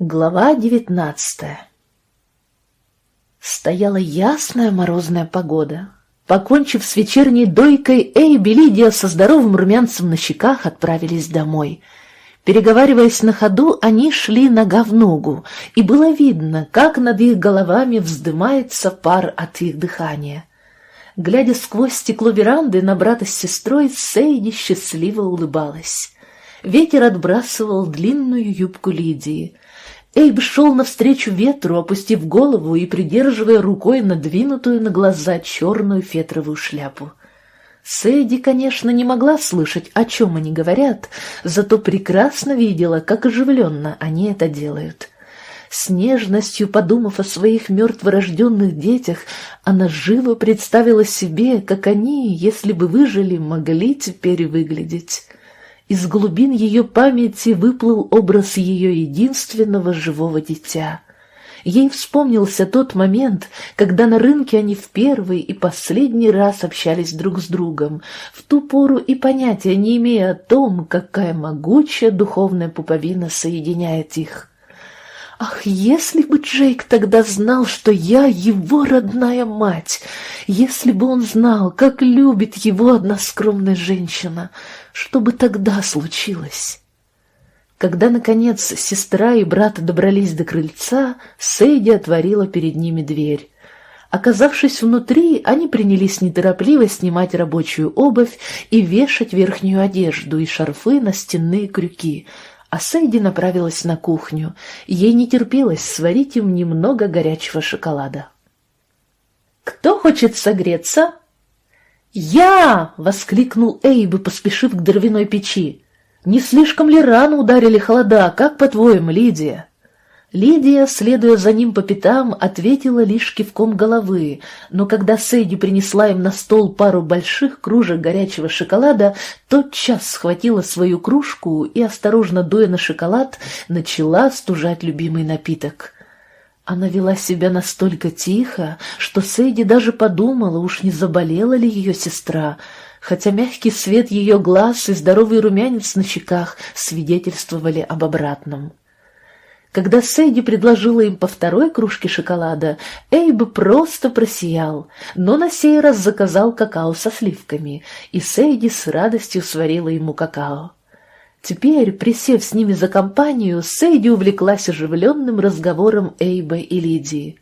Глава девятнадцатая Стояла ясная морозная погода. Покончив с вечерней дойкой, Эйби Лидия со здоровым румянцем на щеках отправились домой. Переговариваясь на ходу, они шли нога в ногу, и было видно, как над их головами вздымается пар от их дыхания. Глядя сквозь стекло веранды на брата с сестрой, Сейди счастливо улыбалась. Ветер отбрасывал длинную юбку Лидии — Эйб шел навстречу ветру, опустив голову и придерживая рукой надвинутую на глаза черную фетровую шляпу. Сэйди, конечно, не могла слышать, о чем они говорят, зато прекрасно видела, как оживленно они это делают. С нежностью подумав о своих мертворожденных детях, она живо представила себе, как они, если бы выжили, могли теперь выглядеть. Из глубин ее памяти выплыл образ ее единственного живого дитя. Ей вспомнился тот момент, когда на рынке они в первый и последний раз общались друг с другом, в ту пору и понятия не имея о том, какая могучая духовная пуповина соединяет их. Ах, если бы Джейк тогда знал, что я его родная мать, если бы он знал, как любит его одна скромная женщина, что бы тогда случилось? Когда, наконец, сестра и брат добрались до крыльца, Сейди отворила перед ними дверь. Оказавшись внутри, они принялись неторопливо снимать рабочую обувь и вешать верхнюю одежду и шарфы на стенные крюки, а Сейди направилась на кухню. Ей не терпелось сварить им немного горячего шоколада. «Кто хочет согреться?» «Я!» — воскликнул Эйб, поспешив к дровяной печи. «Не слишком ли рано ударили холода, как по-твоему, Лидия?» Лидия, следуя за ним по пятам, ответила лишь кивком головы, но когда Сэйди принесла им на стол пару больших кружек горячего шоколада, тотчас схватила свою кружку и, осторожно дуя на шоколад, начала стужать любимый напиток. Она вела себя настолько тихо, что Сэйди даже подумала, уж не заболела ли ее сестра, хотя мягкий свет ее глаз и здоровый румянец на щеках свидетельствовали об обратном. Когда Сэйди предложила им по второй кружке шоколада, Эйб просто просиял, но на сей раз заказал какао со сливками, и Сэйди с радостью сварила ему какао. Теперь, присев с ними за компанию, Сэйди увлеклась оживленным разговором Эйба и Лидии.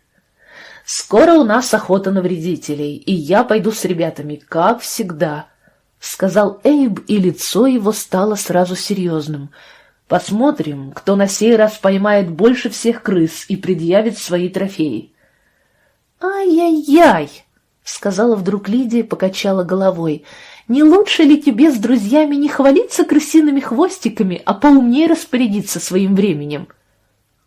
«Скоро у нас охота на вредителей, и я пойду с ребятами, как всегда», — сказал Эйб, и лицо его стало сразу серьезным — Посмотрим, кто на сей раз поймает больше всех крыс и предъявит свои трофеи. «Ай-яй-яй!» — сказала вдруг Лидия покачала головой. «Не лучше ли тебе с друзьями не хвалиться крысиными хвостиками, а поумнее распорядиться своим временем?»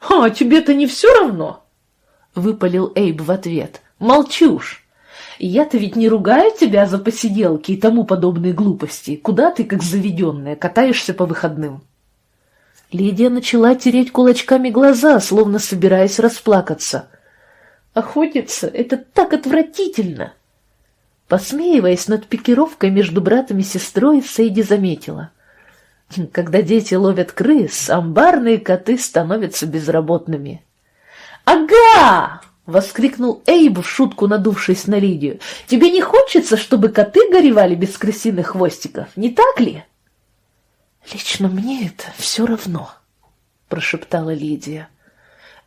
«А тебе-то не все равно?» — выпалил Эйб в ответ. «Молчи уж! Я-то ведь не ругаю тебя за посиделки и тому подобные глупости. Куда ты, как заведенная, катаешься по выходным?» Лидия начала тереть кулачками глаза, словно собираясь расплакаться. «Охотиться — это так отвратительно!» Посмеиваясь над пикировкой между братом и сестрой, Сейди заметила. Когда дети ловят крыс, амбарные коты становятся безработными. «Ага!» — воскликнул Эйб в шутку, надувшись на Лидию. «Тебе не хочется, чтобы коты горевали без крысиных хвостиков, не так ли?» «Лично мне это все равно», — прошептала Лидия.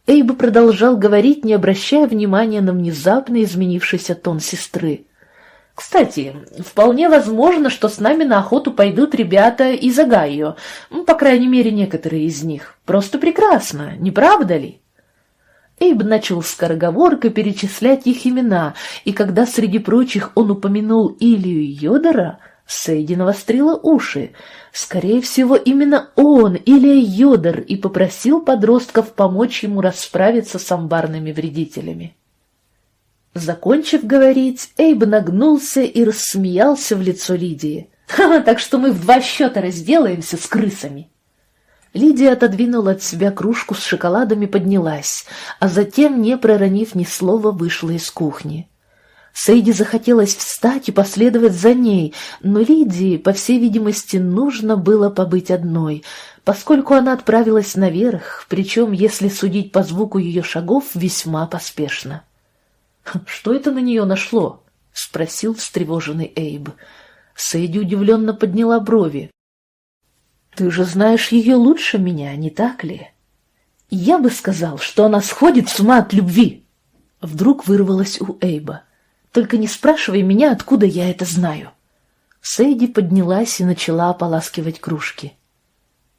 Эйб продолжал говорить, не обращая внимания на внезапно изменившийся тон сестры. «Кстати, вполне возможно, что с нами на охоту пойдут ребята из Огайо, по крайней мере, некоторые из них. Просто прекрасно, не правда ли?» Эйб начал скороговоркой перечислять их имена, и когда среди прочих он упомянул Илью Йодера, Сейди навострила уши. Скорее всего, именно он, Илья Йодер, и попросил подростков помочь ему расправиться с амбарными вредителями. Закончив говорить, Эйб нагнулся и рассмеялся в лицо Лидии. «Ха, так что мы в два счета разделаемся с крысами!» Лидия отодвинула от себя кружку с шоколадом и поднялась, а затем, не проронив ни слова, вышла из кухни. Сейди захотелось встать и последовать за ней, но Лидии, по всей видимости, нужно было побыть одной, поскольку она отправилась наверх, причем, если судить по звуку ее шагов, весьма поспешно. «Что это на нее нашло?» — спросил встревоженный Эйб. Сейди удивленно подняла брови. «Ты же знаешь ее лучше меня, не так ли?» «Я бы сказал, что она сходит с ума от любви!» Вдруг вырвалась у Эйба. «Только не спрашивай меня, откуда я это знаю!» Сейди поднялась и начала ополаскивать кружки.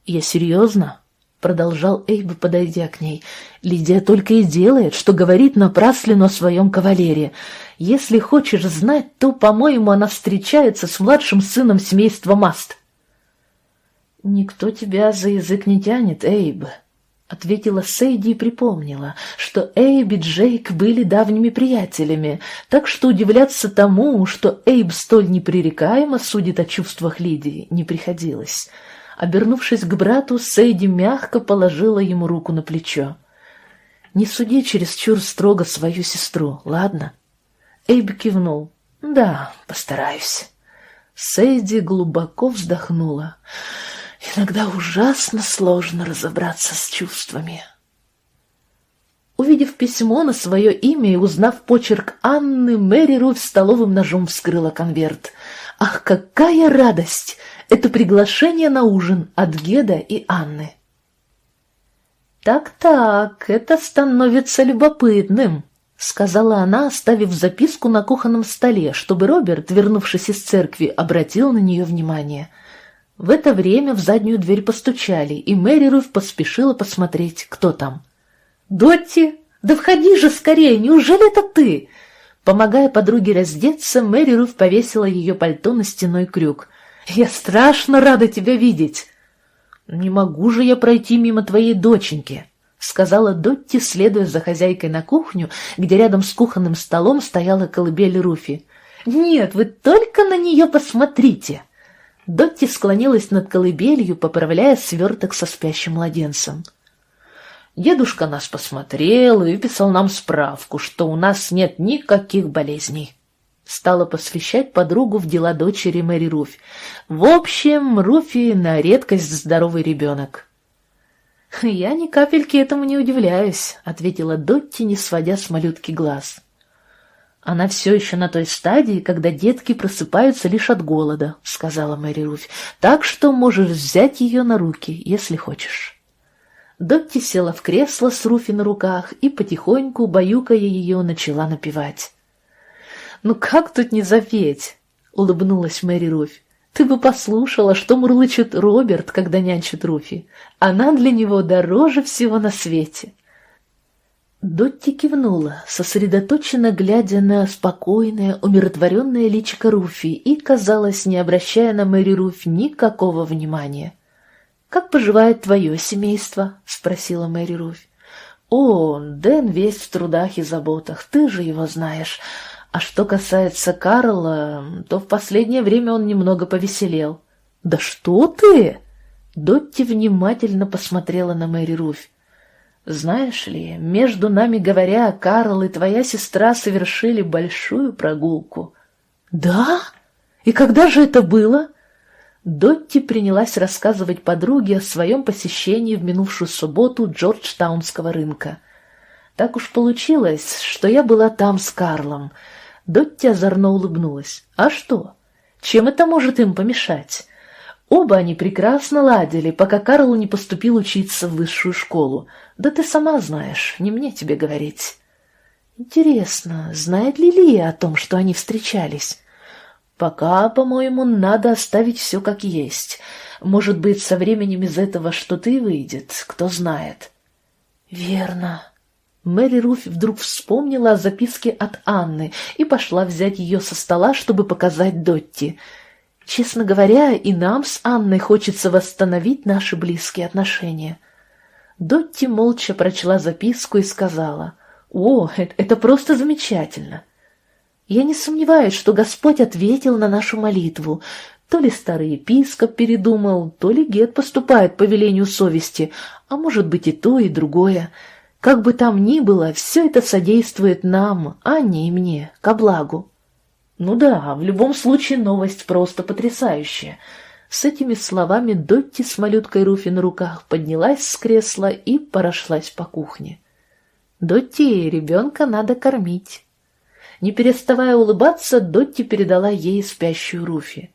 «Я серьезно?» — продолжал Эйб, подойдя к ней. «Лидия только и делает, что говорит напраслину о своем кавалере. Если хочешь знать, то, по-моему, она встречается с младшим сыном семейства Маст». «Никто тебя за язык не тянет, Эйб», — ответила Сейди и припомнила, что Эйб и Джейк были давними приятелями, так что удивляться тому, что Эйб столь непререкаемо судит о чувствах Лидии, не приходилось. Обернувшись к брату, Сейди мягко положила ему руку на плечо. «Не суди чересчур строго свою сестру, ладно?» Эйб кивнул. «Да, постараюсь». Сейди глубоко вздохнула. Иногда ужасно сложно разобраться с чувствами. Увидев письмо на свое имя и узнав почерк Анны, Мэри Руф столовым ножом вскрыла конверт. Ах, какая радость! Это приглашение на ужин от Геда и Анны. «Так-так, это становится любопытным», — сказала она, оставив записку на кухонном столе, чтобы Роберт, вернувшись из церкви, обратил на нее внимание — в это время в заднюю дверь постучали, и Мэри Руф поспешила посмотреть, кто там. «Дотти, да входи же скорее, неужели это ты?» Помогая подруге раздеться, Мэри Руф повесила ее пальто на стеной крюк. «Я страшно рада тебя видеть!» «Не могу же я пройти мимо твоей доченьки», — сказала Дотти, следуя за хозяйкой на кухню, где рядом с кухонным столом стояла колыбель Руфи. «Нет, вы только на нее посмотрите!» Дотти склонилась над колыбелью, поправляя сверток со спящим младенцем. Дедушка нас посмотрел и выписал нам справку, что у нас нет никаких болезней. Стала посвящать подругу в дела дочери Мэри Руфь. В общем, Руфи на редкость здоровый ребенок. «Я ни капельки этому не удивляюсь», — ответила Дотти, не сводя с малютки глаз. «Она все еще на той стадии, когда детки просыпаются лишь от голода», — сказала Мэри Руфь, «так что можешь взять ее на руки, если хочешь». Дотти села в кресло с Руфи на руках и потихоньку, баюкая ее, начала напевать. «Ну как тут не запеть?» — улыбнулась Мэри Руфь. «Ты бы послушала, что мурлычет Роберт, когда нянчит Руфи. Она для него дороже всего на свете». Дотти кивнула, сосредоточенно глядя на спокойное, умиротворенное личико Руфи и, казалось, не обращая на Мэри Руф никакого внимания. «Как поживает твое семейство?» — спросила Мэри Руф. «О, Дэн весь в трудах и заботах, ты же его знаешь. А что касается Карла, то в последнее время он немного повеселел». «Да что ты?» Дотти внимательно посмотрела на Мэри Руфь. Знаешь ли, между нами говоря, Карл и твоя сестра совершили большую прогулку. Да? И когда же это было? Дотти принялась рассказывать подруге о своем посещении в минувшую субботу Джорджтаунского рынка. Так уж получилось, что я была там с Карлом. Дотти озорно улыбнулась. А что? Чем это может им помешать? Оба они прекрасно ладили, пока Карл не поступил учиться в высшую школу. Да ты сама знаешь, не мне тебе говорить. Интересно, знает ли Лия о том, что они встречались? Пока, по-моему, надо оставить все как есть. Может быть, со временем из этого что-то и выйдет, кто знает. Верно. Мэри Руф вдруг вспомнила о записке от Анны и пошла взять ее со стола, чтобы показать Дотти — Честно говоря, и нам с Анной хочется восстановить наши близкие отношения. Дотти молча прочла записку и сказала, «О, это просто замечательно!» Я не сомневаюсь, что Господь ответил на нашу молитву. То ли старый епископ передумал, то ли Гет поступает по велению совести, а может быть и то, и другое. Как бы там ни было, все это содействует нам, Анне и мне, ко благу. Ну да, в любом случае новость просто потрясающая. С этими словами Дотти с малюткой Руфи на руках поднялась с кресла и прошлась по кухне. «Дотти, ребенка надо кормить». Не переставая улыбаться, Дотти передала ей спящую Руфи.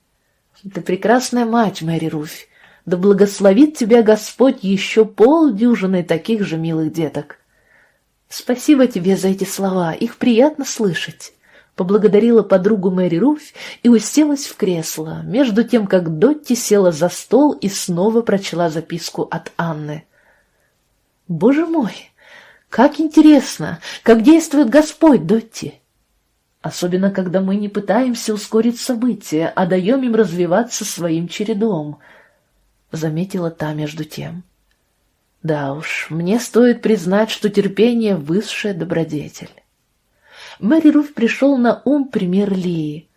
«Ты прекрасная мать, Мэри Руфь. Да благословит тебя Господь еще полдюжины таких же милых деток». «Спасибо тебе за эти слова, их приятно слышать» поблагодарила подругу Мэри Руфь и уселась в кресло, между тем, как Дотти села за стол и снова прочла записку от Анны. «Боже мой, как интересно, как действует Господь, Дотти!» Особенно, когда мы не пытаемся ускорить события, а даем им развиваться своим чередом, — заметила та между тем. Да уж, мне стоит признать, что терпение — высшая добродетель. Мэри Руф пришел на ум пример Лии.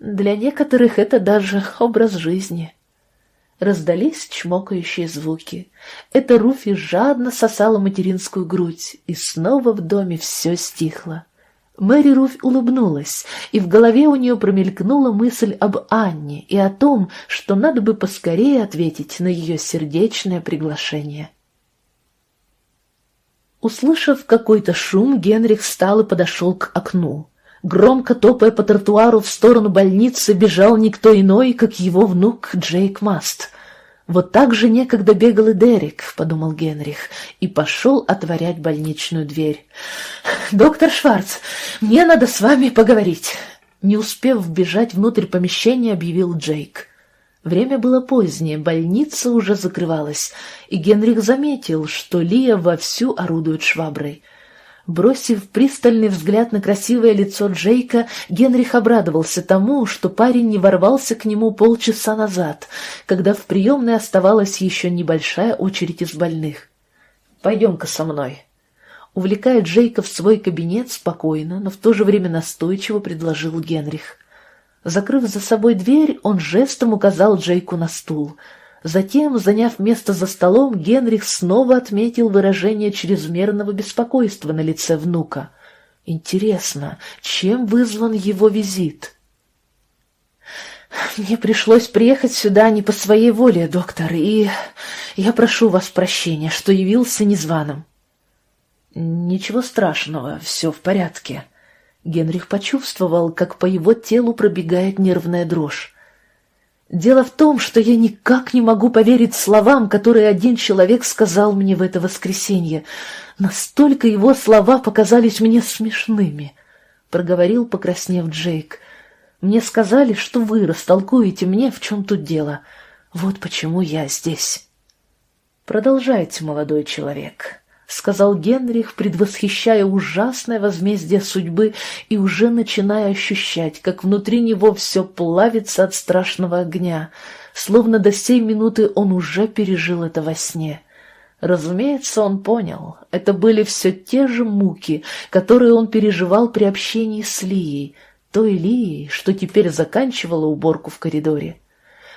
Для некоторых это даже образ жизни. Раздались чмокающие звуки. Это Руфи жадно сосала материнскую грудь, и снова в доме все стихло. Мэри Руф улыбнулась, и в голове у нее промелькнула мысль об Анне и о том, что надо бы поскорее ответить на ее сердечное приглашение. Услышав какой-то шум, Генрих встал и подошел к окну. Громко топая по тротуару в сторону больницы, бежал никто иной, как его внук Джейк Маст. «Вот так же некогда бегал и Дерек», — подумал Генрих, и пошел отворять больничную дверь. «Доктор Шварц, мне надо с вами поговорить», — не успев вбежать внутрь помещения, объявил Джейк. Время было позднее, больница уже закрывалась, и Генрих заметил, что Лия вовсю орудует шваброй. Бросив пристальный взгляд на красивое лицо Джейка, Генрих обрадовался тому, что парень не ворвался к нему полчаса назад, когда в приемной оставалась еще небольшая очередь из больных. «Пойдем-ка со мной». Увлекая Джейка в свой кабинет спокойно, но в то же время настойчиво предложил Генрих. Закрыв за собой дверь, он жестом указал Джейку на стул. Затем, заняв место за столом, Генрих снова отметил выражение чрезмерного беспокойства на лице внука. Интересно, чем вызван его визит? «Мне пришлось приехать сюда не по своей воле, доктор, и я прошу вас прощения, что явился незваным». «Ничего страшного, все в порядке», Генрих почувствовал, как по его телу пробегает нервная дрожь. Дело в том, что я никак не могу поверить словам, которые один человек сказал мне в это воскресенье. Настолько его слова показались мне смешными, — проговорил, покраснев Джейк. Мне сказали, что вы растолкуете мне, в чем тут дело. Вот почему я здесь. Продолжайте, молодой человек. — сказал Генрих, предвосхищая ужасное возмездие судьбы и уже начиная ощущать, как внутри него все плавится от страшного огня, словно до сей минуты он уже пережил это во сне. Разумеется, он понял, это были все те же муки, которые он переживал при общении с Лией, той Лией, что теперь заканчивала уборку в коридоре.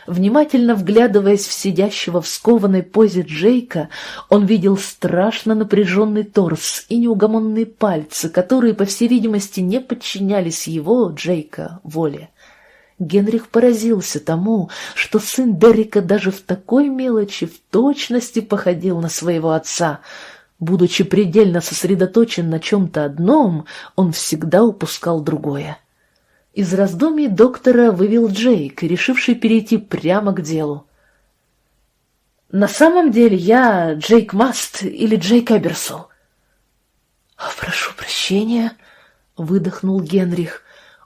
Внимательно вглядываясь в сидящего в скованной позе Джейка, он видел страшно напряженный торс и неугомонные пальцы, которые, по всей видимости, не подчинялись его, Джейка, воле. Генрих поразился тому, что сын Деррика даже в такой мелочи в точности походил на своего отца. Будучи предельно сосредоточен на чем-то одном, он всегда упускал другое. Из раздумий доктора вывел Джейк, решивший перейти прямо к делу. «На самом деле я Джейк Маст или Джейк Эберсол». «Прошу прощения», — выдохнул Генрих.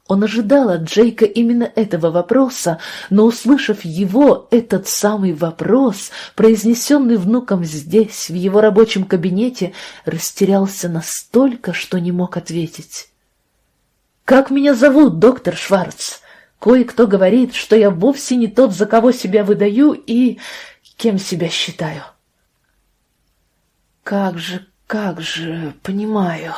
Он ожидал от Джейка именно этого вопроса, но, услышав его, этот самый вопрос, произнесенный внуком здесь, в его рабочем кабинете, растерялся настолько, что не мог ответить. «Как меня зовут, доктор Шварц? Кое-кто говорит, что я вовсе не тот, за кого себя выдаю и кем себя считаю». «Как же, как же, понимаю.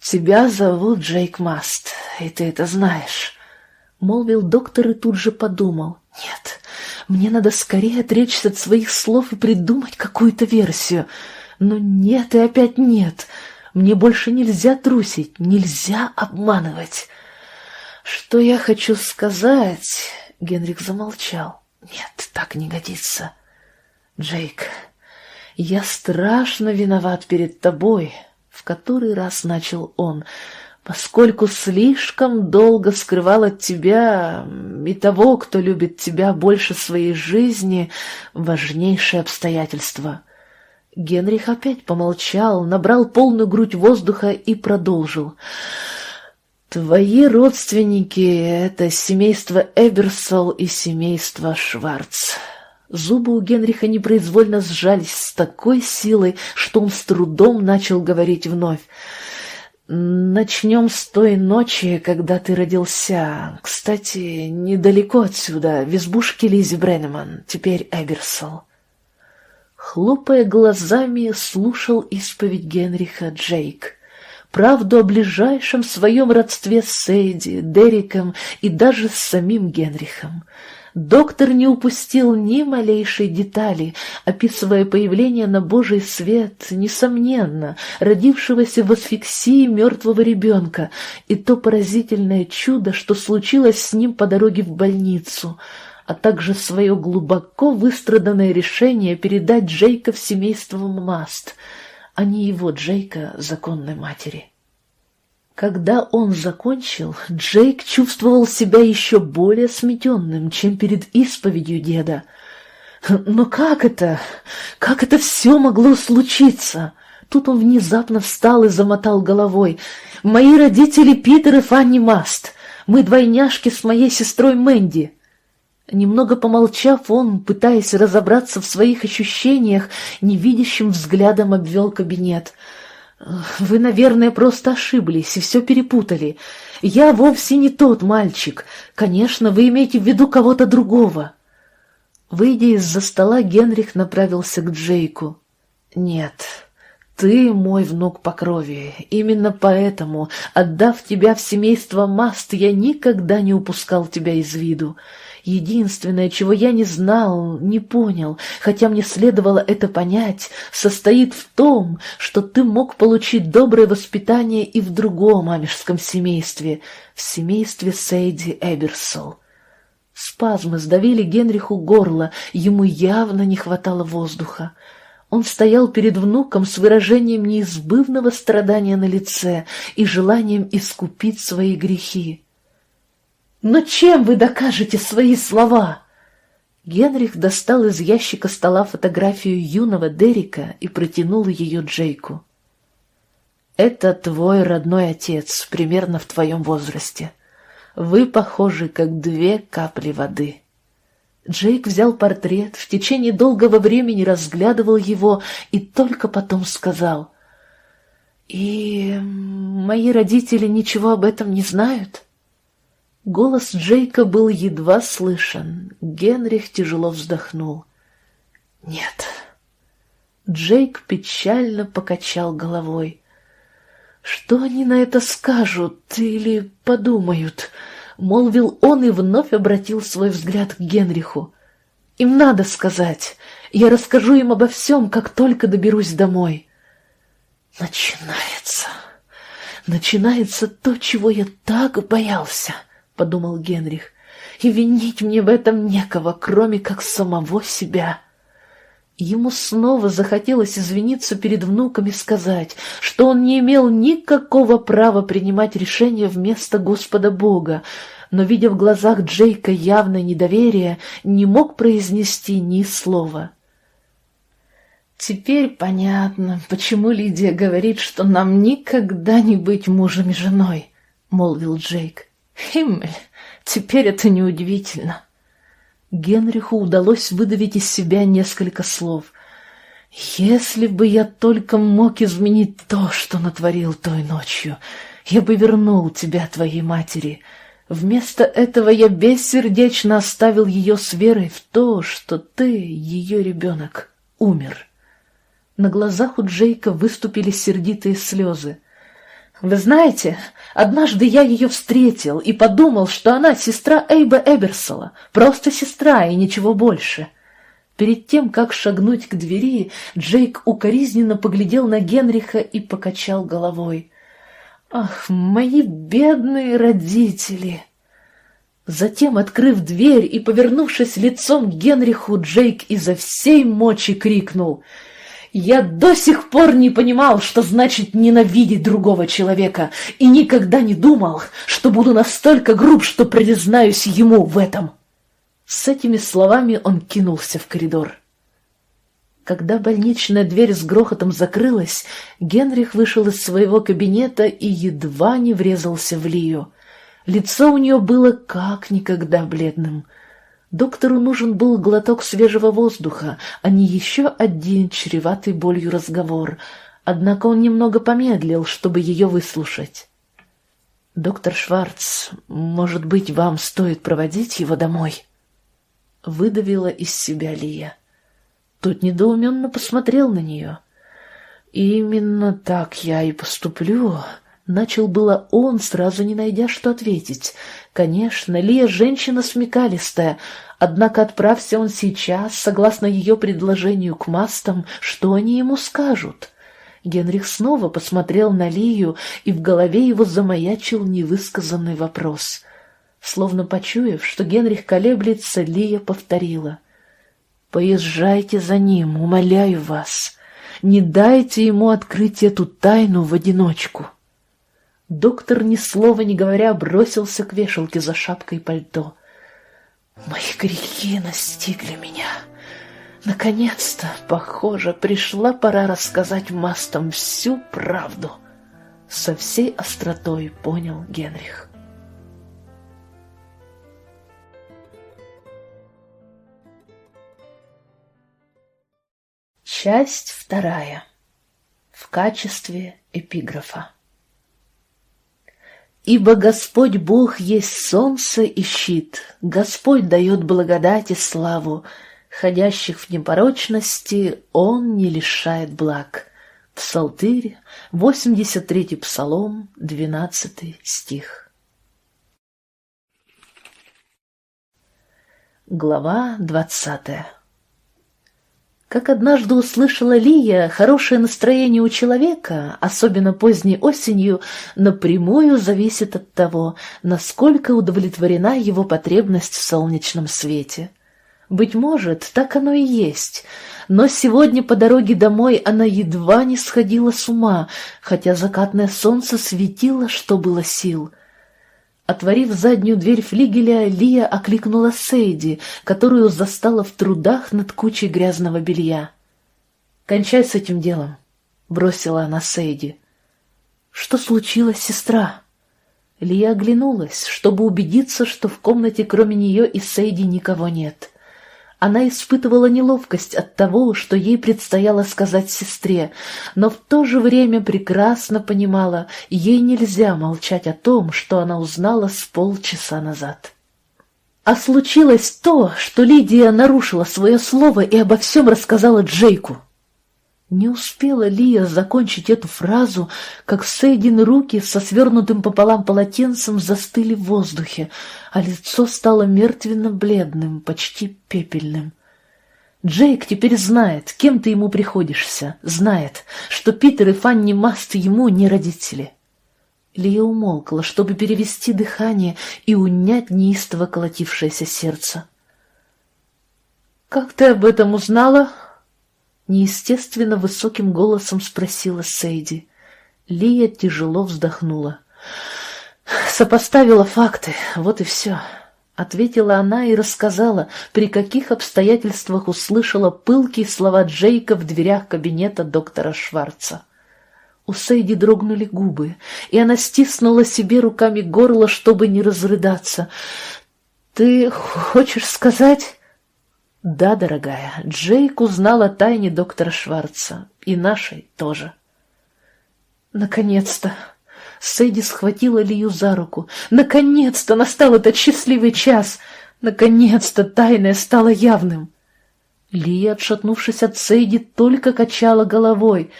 Тебя зовут Джейк Маст, и ты это знаешь», — молвил доктор и тут же подумал. «Нет, мне надо скорее отречься от своих слов и придумать какую-то версию». Но нет и опять нет. Мне больше нельзя трусить, нельзя обманывать. Что я хочу сказать... Генрик замолчал. Нет, так не годится. Джейк, я страшно виноват перед тобой, в который раз начал он, поскольку слишком долго скрывал от тебя и того, кто любит тебя больше своей жизни, важнейшее обстоятельство. Генрих опять помолчал, набрал полную грудь воздуха и продолжил. «Твои родственники — это семейство Эберсол и семейство Шварц». Зубы у Генриха непроизвольно сжались с такой силой, что он с трудом начал говорить вновь. «Начнем с той ночи, когда ты родился. Кстати, недалеко отсюда, в избушке Лизи Бреннеман, теперь Эберсол». Хлопая глазами, слушал исповедь Генриха Джейк. Правду о ближайшем своем родстве с Эйди, Дериком и даже с самим Генрихом. Доктор не упустил ни малейшей детали, описывая появление на Божий свет, несомненно, родившегося в асфиксии мертвого ребенка, и то поразительное чудо, что случилось с ним по дороге в больницу — а также свое глубоко выстраданное решение передать Джейка в семейство Маст, а не его Джейка законной матери. Когда он закончил, Джейк чувствовал себя еще более сметенным, чем перед исповедью деда. Но как это? Как это все могло случиться? Тут он внезапно встал и замотал головой. «Мои родители Питер и Фанни Маст. Мы двойняшки с моей сестрой Мэнди. Немного помолчав, он, пытаясь разобраться в своих ощущениях, невидящим взглядом обвел кабинет. «Вы, наверное, просто ошиблись и все перепутали. Я вовсе не тот мальчик. Конечно, вы имеете в виду кого-то другого». Выйдя из-за стола, Генрих направился к Джейку. «Нет, ты мой внук по крови. Именно поэтому, отдав тебя в семейство Маст, я никогда не упускал тебя из виду. Единственное, чего я не знал, не понял, хотя мне следовало это понять, состоит в том, что ты мог получить доброе воспитание и в другом амежском семействе, в семействе Сейди Эберсол. Спазмы сдавили Генриху горло, ему явно не хватало воздуха. Он стоял перед внуком с выражением неизбывного страдания на лице и желанием искупить свои грехи. Но чем вы докажете свои слова? Генрих достал из ящика стола фотографию юного Дерека и протянул ее Джейку. «Это твой родной отец, примерно в твоем возрасте. Вы похожи, как две капли воды». Джейк взял портрет, в течение долгого времени разглядывал его и только потом сказал. «И мои родители ничего об этом не знают?» Голос Джейка был едва слышен. Генрих тяжело вздохнул. «Нет». Джейк печально покачал головой. «Что они на это скажут или подумают?» — молвил он и вновь обратил свой взгляд к Генриху. «Им надо сказать. Я расскажу им обо всем, как только доберусь домой». «Начинается. Начинается то, чего я так боялся» подумал Генрих, и винить мне в этом некого, кроме как самого себя. Ему снова захотелось извиниться перед внуком и сказать, что он не имел никакого права принимать решения вместо Господа Бога, но, видя в глазах Джейка явное недоверие, не мог произнести ни слова. «Теперь понятно, почему Лидия говорит, что нам никогда не быть мужем и женой», — молвил Джейк. Химмель, теперь это неудивительно. Генриху удалось выдавить из себя несколько слов. «Если бы я только мог изменить то, что натворил той ночью, я бы вернул тебя твоей матери. Вместо этого я бессердечно оставил ее с верой в то, что ты, ее ребенок, умер». На глазах у Джейка выступили сердитые слезы. Вы знаете, однажды я ее встретил и подумал, что она сестра Эйба Эберсола, просто сестра и ничего больше. Перед тем, как шагнуть к двери, Джейк укоризненно поглядел на Генриха и покачал головой. «Ах, мои бедные родители!» Затем, открыв дверь и повернувшись лицом к Генриху, Джейк изо всей мочи крикнул — я до сих пор не понимал, что значит ненавидеть другого человека, и никогда не думал, что буду настолько груб, что признаюсь ему в этом. С этими словами он кинулся в коридор. Когда больничная дверь с грохотом закрылась, Генрих вышел из своего кабинета и едва не врезался в Лию. Лицо у нее было как никогда бледным — Доктору нужен был глоток свежего воздуха, а не еще один чреватый болью разговор, однако он немного помедлил, чтобы ее выслушать. «Доктор Шварц, может быть, вам стоит проводить его домой?» Выдавила из себя Лия. Тот недоуменно посмотрел на нее. «Именно так я и поступлю», Начал было он, сразу не найдя, что ответить. Конечно, Лия женщина смекалистая, однако отправься он сейчас, согласно ее предложению к мастам, что они ему скажут? Генрих снова посмотрел на Лию, и в голове его замаячил невысказанный вопрос. Словно почуяв, что Генрих колеблется, Лия повторила. «Поезжайте за ним, умоляю вас. Не дайте ему открыть эту тайну в одиночку». Доктор, ни слова не говоря, бросился к вешалке за шапкой и пальто. «Мои грехи настигли меня. Наконец-то, похоже, пришла пора рассказать мастам всю правду». Со всей остротой понял Генрих. Часть вторая. В качестве эпиграфа. Ибо Господь Бог есть солнце и щит, Господь дает благодать и славу, Ходящих в непорочности Он не лишает благ. Псалтырь, 83-й Псалом, 12 стих. Глава двадцатая как однажды услышала Лия, хорошее настроение у человека, особенно поздней осенью, напрямую зависит от того, насколько удовлетворена его потребность в солнечном свете. Быть может, так оно и есть, но сегодня по дороге домой она едва не сходила с ума, хотя закатное солнце светило, что было сил — Отворив заднюю дверь флигеля, Лия окликнула Сейди, которую застала в трудах над кучей грязного белья. «Кончай с этим делом», — бросила она Сейди. «Что случилось, сестра?» Лия оглянулась, чтобы убедиться, что в комнате кроме нее и Сейди никого нет. Она испытывала неловкость от того, что ей предстояло сказать сестре, но в то же время прекрасно понимала, ей нельзя молчать о том, что она узнала с полчаса назад. А случилось то, что Лидия нарушила свое слово и обо всем рассказала Джейку. Не успела Лия закончить эту фразу, как Сейдин руки со свернутым пополам полотенцем застыли в воздухе, а лицо стало мертвенно-бледным, почти пепельным. Джейк теперь знает, кем ты ему приходишься, знает, что Питер и Фанни Маст ему не родители. Лия умолкла, чтобы перевести дыхание и унять неистово колотившееся сердце. «Как ты об этом узнала?» Неестественно высоким голосом спросила Сейди. Лия тяжело вздохнула. «Сопоставила факты, вот и все», — ответила она и рассказала, при каких обстоятельствах услышала пылкие слова Джейка в дверях кабинета доктора Шварца. У Сейди дрогнули губы, и она стиснула себе руками горло, чтобы не разрыдаться. «Ты хочешь сказать...» Да, дорогая, Джейк узнал о тайне доктора Шварца, и нашей тоже. Наконец-то! Сэдди схватила Лию за руку. Наконец-то настал этот счастливый час! Наконец-то тайное стало явным! Лия, отшатнувшись от Сэйди, только качала головой.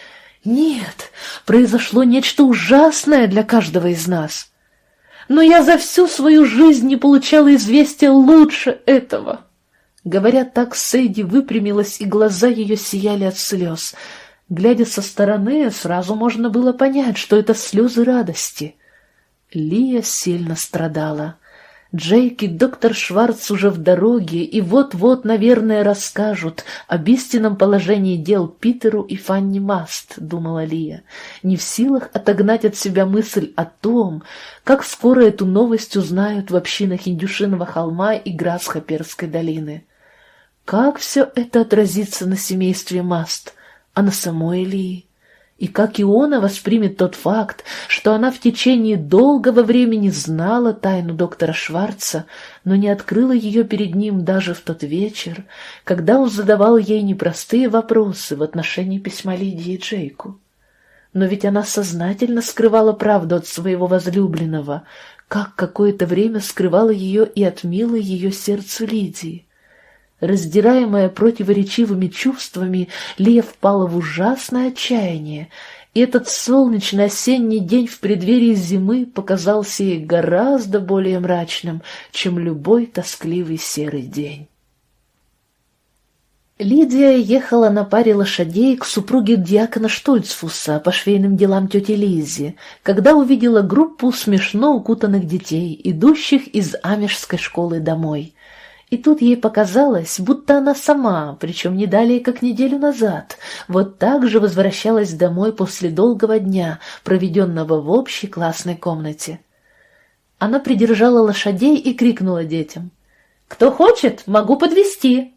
«Нет, произошло нечто ужасное для каждого из нас. Но я за всю свою жизнь не получала известия лучше этого». Говоря так, Сейди выпрямилась, и глаза ее сияли от слез. Глядя со стороны, сразу можно было понять, что это слезы радости. Лия сильно страдала. Джейк и доктор Шварц уже в дороге и вот-вот, наверное, расскажут об истинном положении дел Питеру и Фанни Маст, думала Лия, не в силах отогнать от себя мысль о том, как скоро эту новость узнают в общинах Индюшиного холма и Грасхоперской долины. Как все это отразится на семействе Маст, а на самой Лии? и как Иона воспримет тот факт, что она в течение долгого времени знала тайну доктора Шварца, но не открыла ее перед ним даже в тот вечер, когда он задавал ей непростые вопросы в отношении письма Лидии Джейку. Но ведь она сознательно скрывала правду от своего возлюбленного, как какое-то время скрывала ее и от милой ее сердцу Лидии. Раздираемая противоречивыми чувствами, Лия впала в ужасное отчаяние, и этот солнечный осенний день в преддверии зимы показался ей гораздо более мрачным, чем любой тоскливый серый день. Лидия ехала на паре лошадей к супруге дьякона Штольцфуса по швейным делам тети Лизи, когда увидела группу смешно укутанных детей, идущих из амежской школы домой. И тут ей показалось, будто она сама, причем не далее, как неделю назад, вот так же возвращалась домой после долгого дня, проведенного в общей классной комнате. Она придержала лошадей и крикнула детям. «Кто хочет, могу подвести.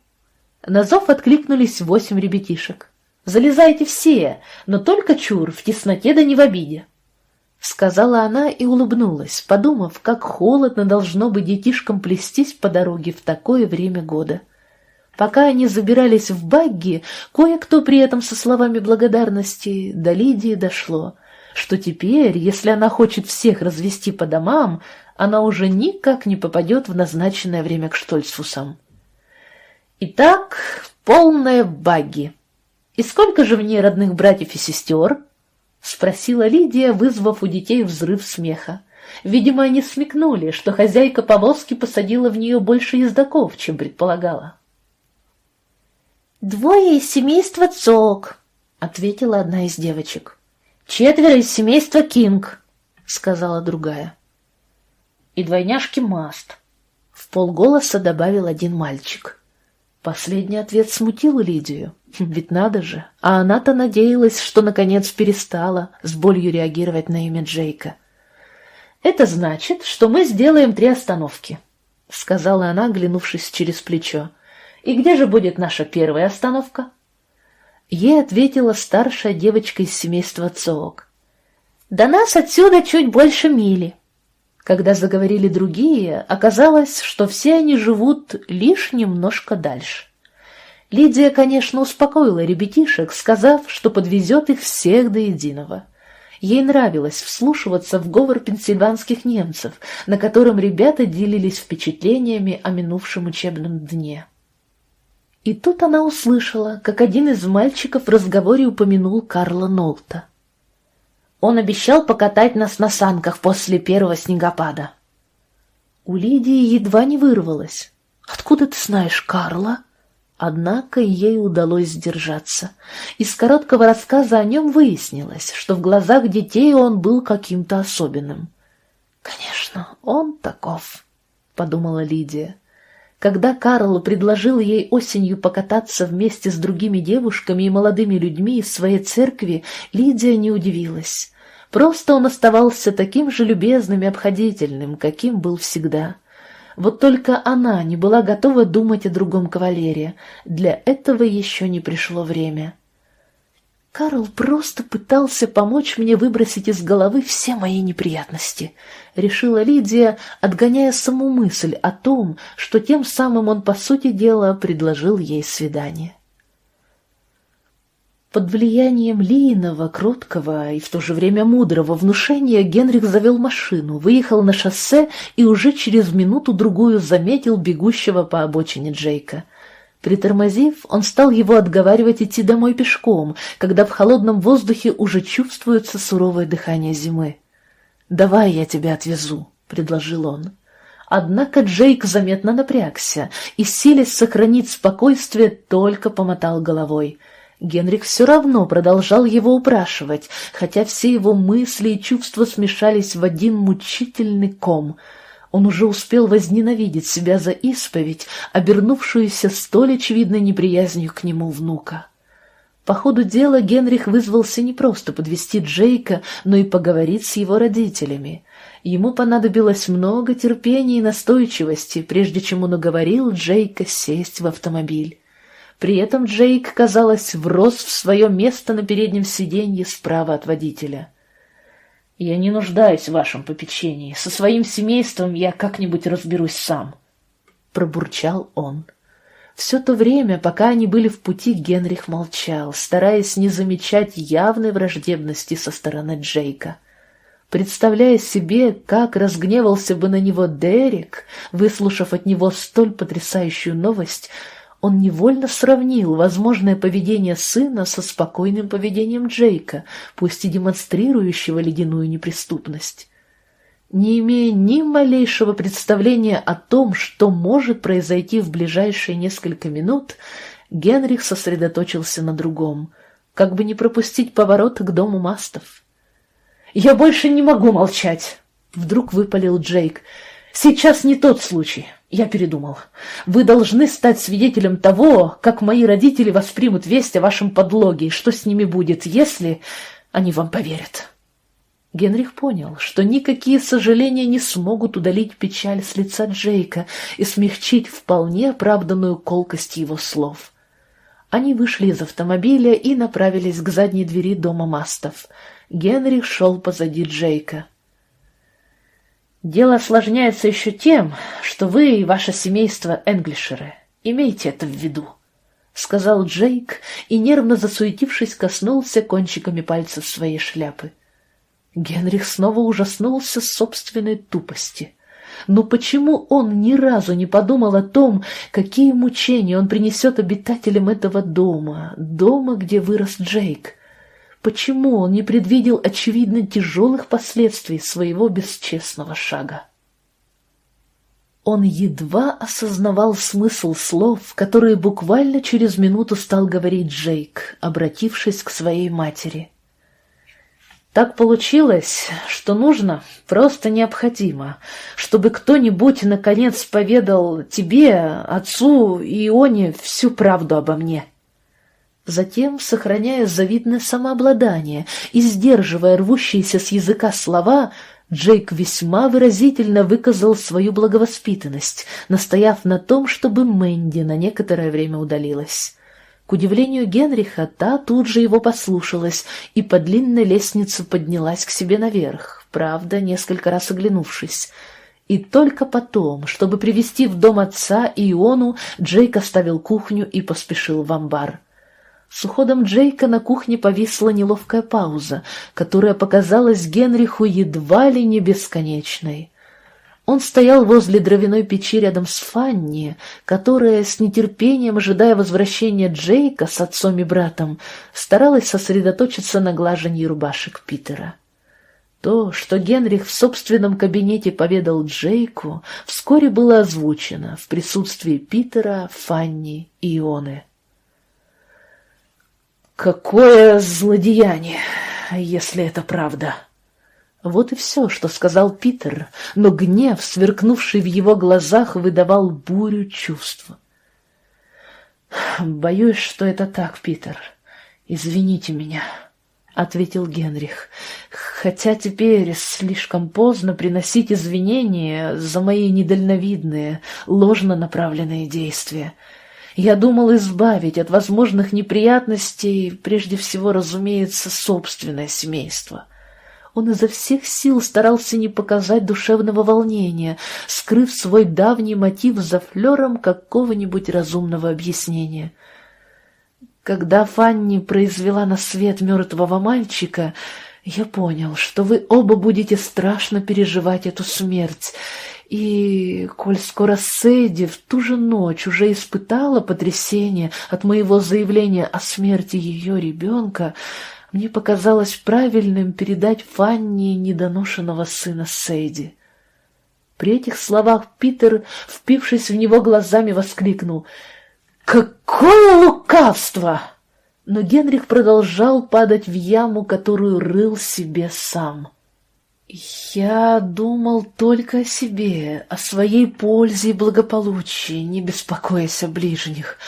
На зов откликнулись восемь ребятишек. «Залезайте все, но только чур, в тесноте да не в обиде». Сказала она и улыбнулась, подумав, как холодно должно быть детишкам плестись по дороге в такое время года. Пока они забирались в багги, кое-кто при этом со словами благодарности до Лидии дошло, что теперь, если она хочет всех развести по домам, она уже никак не попадет в назначенное время к Штольцфусам. Итак, полная багги. И сколько же в ней родных братьев и сестер? — спросила Лидия, вызвав у детей взрыв смеха. Видимо, они смекнули, что хозяйка повозки посадила в нее больше ездаков, чем предполагала. «Двое из семейства Цок», — ответила одна из девочек. «Четверо из семейства Кинг», — сказала другая. «И двойняшки Маст», — в полголоса добавил один мальчик. Последний ответ смутил Лидию. Ведь надо же, а она-то надеялась, что наконец перестала с болью реагировать на имя Джейка. «Это значит, что мы сделаем три остановки», — сказала она, глянувшись через плечо. «И где же будет наша первая остановка?» Ей ответила старшая девочка из семейства Цоок. «До нас отсюда чуть больше мили». Когда заговорили другие, оказалось, что все они живут лишь немножко дальше. Лидия, конечно, успокоила ребятишек, сказав, что подвезет их всех до единого. Ей нравилось вслушиваться в говор пенсильванских немцев, на котором ребята делились впечатлениями о минувшем учебном дне. И тут она услышала, как один из мальчиков в разговоре упомянул Карла Нолта. Он обещал покатать нас на санках после первого снегопада. У Лидии едва не вырвалось. «Откуда ты знаешь Карла?» Однако ей удалось сдержаться. Из короткого рассказа о нем выяснилось, что в глазах детей он был каким-то особенным. «Конечно, он таков», — подумала Лидия. Когда Карл предложил ей осенью покататься вместе с другими девушками и молодыми людьми из своей церкви, Лидия не удивилась. Просто он оставался таким же любезным и обходительным, каким был всегда. Вот только она не была готова думать о другом кавалере. Для этого еще не пришло время. Карл просто пытался помочь мне выбросить из головы все мои неприятности, решила Лидия, отгоняя саму мысль о том, что тем самым он, по сути дела, предложил ей свидание. Под влиянием Лииного, кроткого и в то же время мудрого внушения Генрих завел машину, выехал на шоссе и уже через минуту-другую заметил бегущего по обочине Джейка. Притормозив, он стал его отговаривать идти домой пешком, когда в холодном воздухе уже чувствуется суровое дыхание зимы. «Давай я тебя отвезу», — предложил он. Однако Джейк заметно напрягся и, силясь сохранить спокойствие, только помотал головой. Генрих все равно продолжал его упрашивать, хотя все его мысли и чувства смешались в один мучительный ком. Он уже успел возненавидеть себя за исповедь, обернувшуюся столь очевидной неприязнью к нему внука. По ходу дела Генрих вызвался не просто подвести Джейка, но и поговорить с его родителями. Ему понадобилось много терпения и настойчивости, прежде чем он уговорил Джейка сесть в автомобиль. При этом Джейк, казалось, врос в свое место на переднем сиденье справа от водителя. «Я не нуждаюсь в вашем попечении. Со своим семейством я как-нибудь разберусь сам», — пробурчал он. Все то время, пока они были в пути, Генрих молчал, стараясь не замечать явной враждебности со стороны Джейка. Представляя себе, как разгневался бы на него Дерек, выслушав от него столь потрясающую новость, он невольно сравнил возможное поведение сына со спокойным поведением Джейка, пусть и демонстрирующего ледяную неприступность. Не имея ни малейшего представления о том, что может произойти в ближайшие несколько минут, Генрих сосредоточился на другом, как бы не пропустить поворот к дому мастов. «Я больше не могу молчать!» — вдруг выпалил Джейк. «Сейчас не тот случай. Я передумал. Вы должны стать свидетелем того, как мои родители воспримут весть о вашем подлоге и что с ними будет, если они вам поверят». Генрих понял, что никакие сожаления не смогут удалить печаль с лица Джейка и смягчить вполне оправданную колкость его слов. Они вышли из автомобиля и направились к задней двери дома Мастов. Генрих шел позади Джейка. «Дело осложняется еще тем, что вы и ваше семейство Энглишеры. Имейте это в виду», — сказал Джейк и, нервно засуетившись, коснулся кончиками пальцев своей шляпы. Генрих снова ужаснулся собственной тупости. Но почему он ни разу не подумал о том, какие мучения он принесет обитателям этого дома, дома, где вырос Джейк? Почему он не предвидел очевидно тяжелых последствий своего бесчестного шага? Он едва осознавал смысл слов, которые буквально через минуту стал говорить Джейк, обратившись к своей матери. Так получилось, что нужно, просто необходимо, чтобы кто-нибудь наконец поведал тебе, отцу и Ионе всю правду обо мне. Затем, сохраняя завидное самообладание и сдерживая рвущиеся с языка слова, Джейк весьма выразительно выказал свою благовоспитанность, настояв на том, чтобы Мэнди на некоторое время удалилась. К удивлению Генриха, та тут же его послушалась и по длинной лестнице поднялась к себе наверх, правда, несколько раз оглянувшись. И только потом, чтобы привести в дом отца и Иону, Джейк оставил кухню и поспешил в амбар. С уходом Джейка на кухне повисла неловкая пауза, которая показалась Генриху едва ли не бесконечной. Он стоял возле дровяной печи рядом с Фанни, которая, с нетерпением ожидая возвращения Джейка с отцом и братом, старалась сосредоточиться на глажении рубашек Питера. То, что Генрих в собственном кабинете поведал Джейку, вскоре было озвучено в присутствии Питера, Фанни и Ионы. «Какое злодеяние, если это правда!» Вот и все, что сказал Питер, но гнев, сверкнувший в его глазах, выдавал бурю чувств. «Боюсь, что это так, Питер. Извините меня», — ответил Генрих. «Хотя теперь слишком поздно приносить извинения за мои недальновидные, ложно направленные действия. Я думал избавить от возможных неприятностей, прежде всего, разумеется, собственное семейство». Он изо всех сил старался не показать душевного волнения, скрыв свой давний мотив за флером какого-нибудь разумного объяснения. Когда Фанни произвела на свет мертвого мальчика, я понял, что вы оба будете страшно переживать эту смерть, и, коль скоро Сэдди в ту же ночь уже испытала потрясение от моего заявления о смерти ее ребенка, мне показалось правильным передать Фанни недоношенного сына Сейди. При этих словах Питер, впившись в него глазами, воскликнул «Какое лукавство!» Но Генрих продолжал падать в яму, которую рыл себе сам. «Я думал только о себе, о своей пользе и благополучии, не беспокоясь о ближних.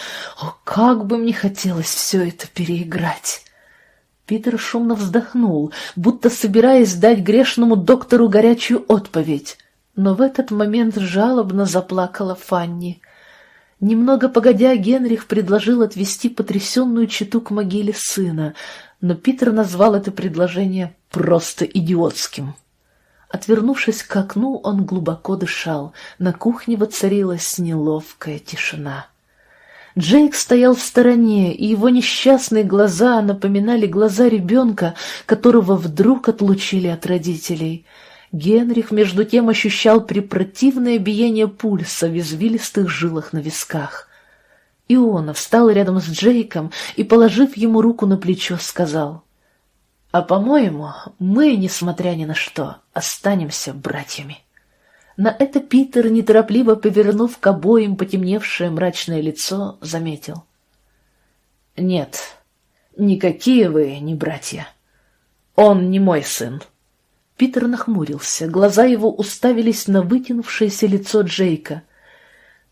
О, как бы мне хотелось все это переиграть!» Питер шумно вздохнул, будто собираясь дать грешному доктору горячую отповедь. Но в этот момент жалобно заплакала Фанни. Немного погодя, Генрих предложил отвести потрясенную читу к могиле сына, но Питер назвал это предложение просто идиотским. Отвернувшись к окну, он глубоко дышал. На кухне воцарилась неловкая тишина. Джейк стоял в стороне, и его несчастные глаза напоминали глаза ребенка, которого вдруг отлучили от родителей. Генрих, между тем, ощущал препротивное биение пульса в извилистых жилах на висках. Иона встал рядом с Джейком и, положив ему руку на плечо, сказал, «А, по-моему, мы, несмотря ни на что, останемся братьями». На это Питер, неторопливо повернув к обоим потемневшее мрачное лицо, заметил. «Нет, никакие вы не братья. Он не мой сын». Питер нахмурился, глаза его уставились на вытянувшееся лицо Джейка.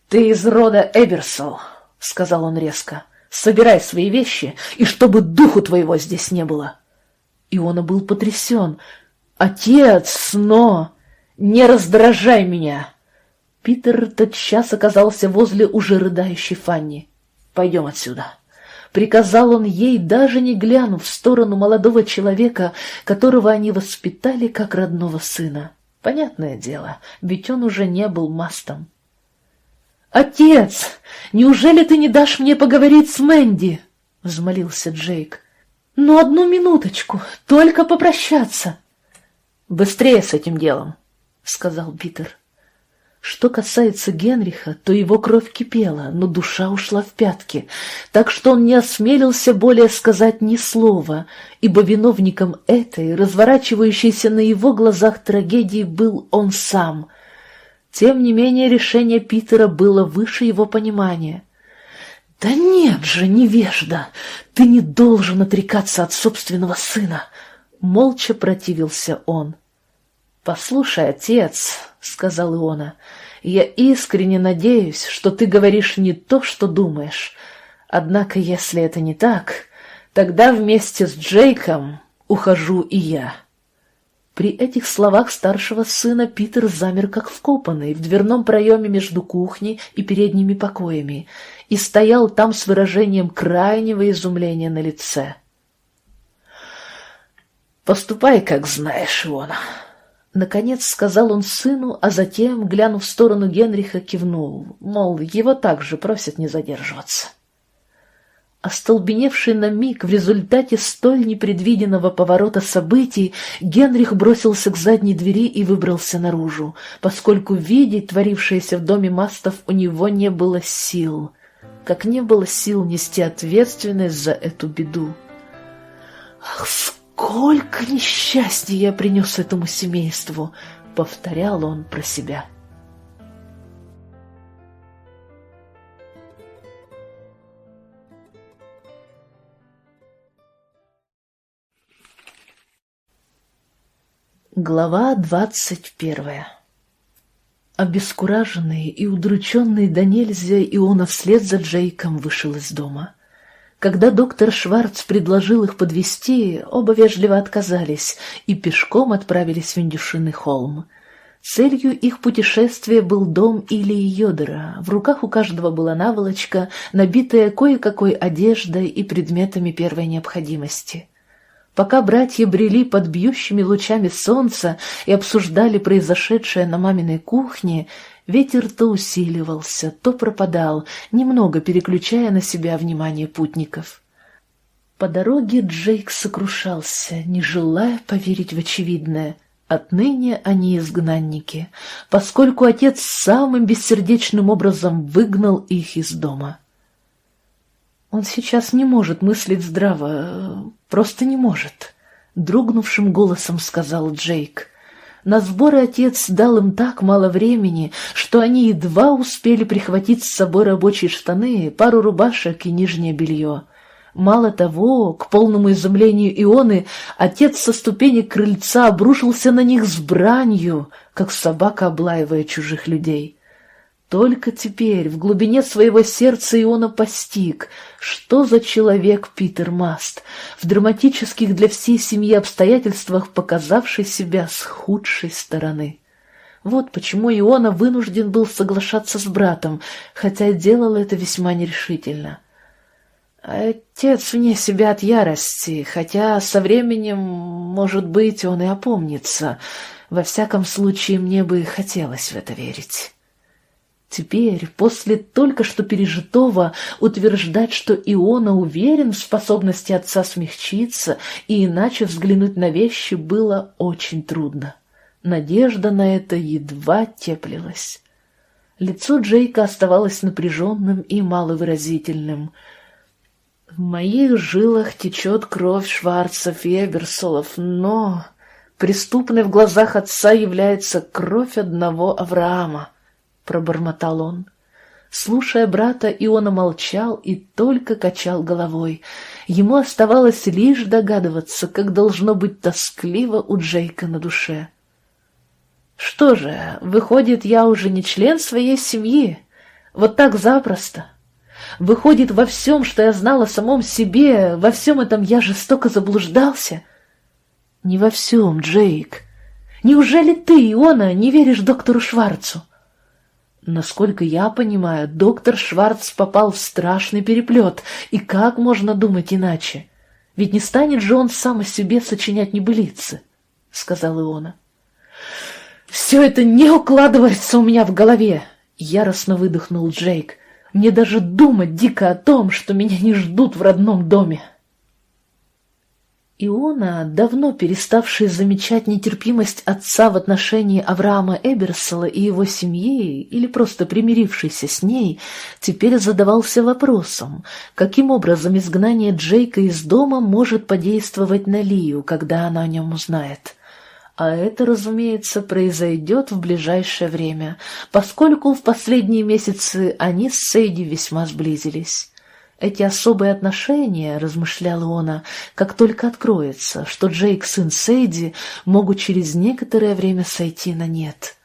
«Ты из рода Эберсол», — сказал он резко. «Собирай свои вещи, и чтобы духу твоего здесь не было». Иона был потрясен. «Отец, но...» «Не раздражай меня!» Питер тотчас оказался возле уже рыдающей Фанни. «Пойдем отсюда!» Приказал он ей, даже не глянув в сторону молодого человека, которого они воспитали как родного сына. Понятное дело, ведь он уже не был мастом. «Отец, неужели ты не дашь мне поговорить с Мэнди?» — взмолился Джейк. «Ну, одну минуточку, только попрощаться». «Быстрее с этим делом», — сказал Питер. Что касается Генриха, то его кровь кипела, но душа ушла в пятки, так что он не осмелился более сказать ни слова, ибо виновником этой, разворачивающейся на его глазах трагедии, был он сам. Тем не менее решение Питера было выше его понимания. «Да нет же, невежда, ты не должен отрекаться от собственного сына!» Молча противился он. «Послушай, отец», — сказал Иона, — «я искренне надеюсь, что ты говоришь не то, что думаешь. Однако, если это не так, тогда вместе с Джейком ухожу и я». При этих словах старшего сына Питер замер как вкопанный в дверном проеме между кухней и передними покоями и стоял там с выражением крайнего изумления на лице. «Поступай, как знаешь, Иона», Наконец сказал он сыну, а затем, глянув в сторону Генриха, кивнул, мол, его также просят не задерживаться. Остолбеневший на миг в результате столь непредвиденного поворота событий, Генрих бросился к задней двери и выбрался наружу, поскольку видеть творившееся в доме Мастов у него не было сил, как не было сил нести ответственность за эту беду. Ах, «Сколько несчастья я принес этому семейству!» — повторял он про себя. Глава двадцать первая Обескураженный и удрученный до нельзя, Иона вслед за Джейком вышел из дома. Когда доктор Шварц предложил их подвести, оба вежливо отказались и пешком отправились в Индюшиный холм. Целью их путешествия был дом Илии Йодера. В руках у каждого была наволочка, набитая кое-какой одеждой и предметами первой необходимости. Пока братья брели под бьющими лучами солнца и обсуждали произошедшее на маминой кухне, Ветер то усиливался, то пропадал, немного переключая на себя внимание путников. По дороге Джейк сокрушался, не желая поверить в очевидное. Отныне они изгнанники, поскольку отец самым бессердечным образом выгнал их из дома. Он сейчас не может мыслить здраво, просто не может, — дрогнувшим голосом сказал Джейк. На сборы отец дал им так мало времени, что они едва успели прихватить с собой рабочие штаны, пару рубашек и нижнее белье. Мало того, к полному изумлению Ионы, отец со ступенек крыльца обрушился на них с бранью, как собака облаивая чужих людей. Только теперь в глубине своего сердца Иона постиг, что за человек Питер Маст, в драматических для всей семьи обстоятельствах показавший себя с худшей стороны. Вот почему Иона вынужден был соглашаться с братом, хотя делал это весьма нерешительно. Отец вне себя от ярости, хотя со временем, может быть, он и опомнится. Во всяком случае, мне бы хотелось в это верить. Теперь, после только что пережитого, утверждать, что Иона уверен в способности отца смягчиться и иначе взглянуть на вещи было очень трудно. Надежда на это едва теплилась. Лицо Джейка оставалось напряженным и маловыразительным. В моих жилах течет кровь Шварцев и Эберсолов, но преступной в глазах отца является кровь одного Авраама. — пробормотал он. Слушая брата, Иона молчал и только качал головой. Ему оставалось лишь догадываться, как должно быть тоскливо у Джейка на душе. «Что же, выходит, я уже не член своей семьи? Вот так запросто? Выходит, во всем, что я знал о самом себе, во всем этом я жестоко заблуждался?» «Не во всем, Джейк. Неужели ты, Иона, не веришь доктору Шварцу?» Насколько я понимаю, доктор Шварц попал в страшный переплет, и как можно думать иначе? Ведь не станет же он сам о себе сочинять небылицы, — сказал Иона. «Все это не укладывается у меня в голове!» — яростно выдохнул Джейк. «Мне даже думать дико о том, что меня не ждут в родном доме!» Иона, давно переставший замечать нетерпимость отца в отношении Авраама Эберсела и его семьи, или просто примирившийся с ней, теперь задавался вопросом, каким образом изгнание Джейка из дома может подействовать на Лию, когда она о нем узнает. А это, разумеется, произойдет в ближайшее время, поскольку в последние месяцы они с Сейди весьма сблизились. Эти особые отношения, размышляла она, как только откроется, что Джейк сын Сейди, могут через некоторое время сойти на нет.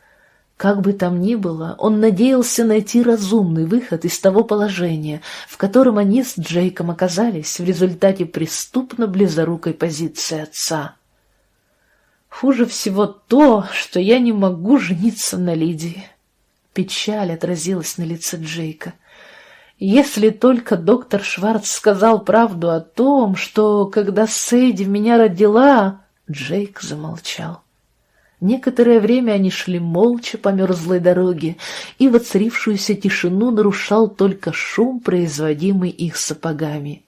Как бы там ни было, он надеялся найти разумный выход из того положения, в котором они с Джейком оказались в результате преступно близорукой позиции отца. Хуже всего то, что я не могу жениться на Лидии. Печаль отразилась на лице Джейка. Если только доктор Шварц сказал правду о том, что, когда Сейди меня родила... Джейк замолчал. Некоторое время они шли молча по мерзлой дороге, и воцарившуюся тишину нарушал только шум, производимый их сапогами.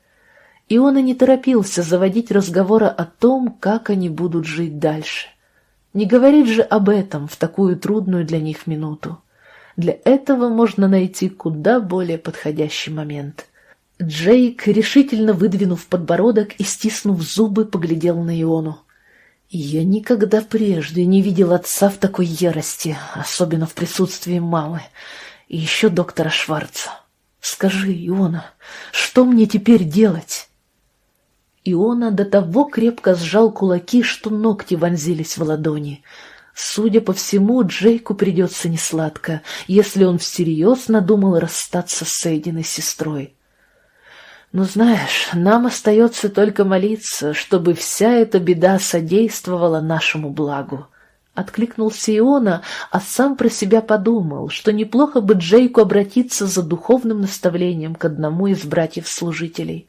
И он и не торопился заводить разговора о том, как они будут жить дальше. Не говорить же об этом в такую трудную для них минуту. Для этого можно найти куда более подходящий момент. Джейк, решительно выдвинув подбородок и стиснув зубы, поглядел на Иону. «Я никогда прежде не видел отца в такой ярости, особенно в присутствии мамы. И еще доктора Шварца. Скажи, Иона, что мне теперь делать?» Иона до того крепко сжал кулаки, что ногти вонзились в ладони — Судя по всему, Джейку придется несладко, если он всерьез надумал расстаться с Эйдиной сестрой. Но знаешь, нам остается только молиться, чтобы вся эта беда содействовала нашему благу. Откликнулся Иона, а сам про себя подумал, что неплохо бы Джейку обратиться за духовным наставлением к одному из братьев-служителей.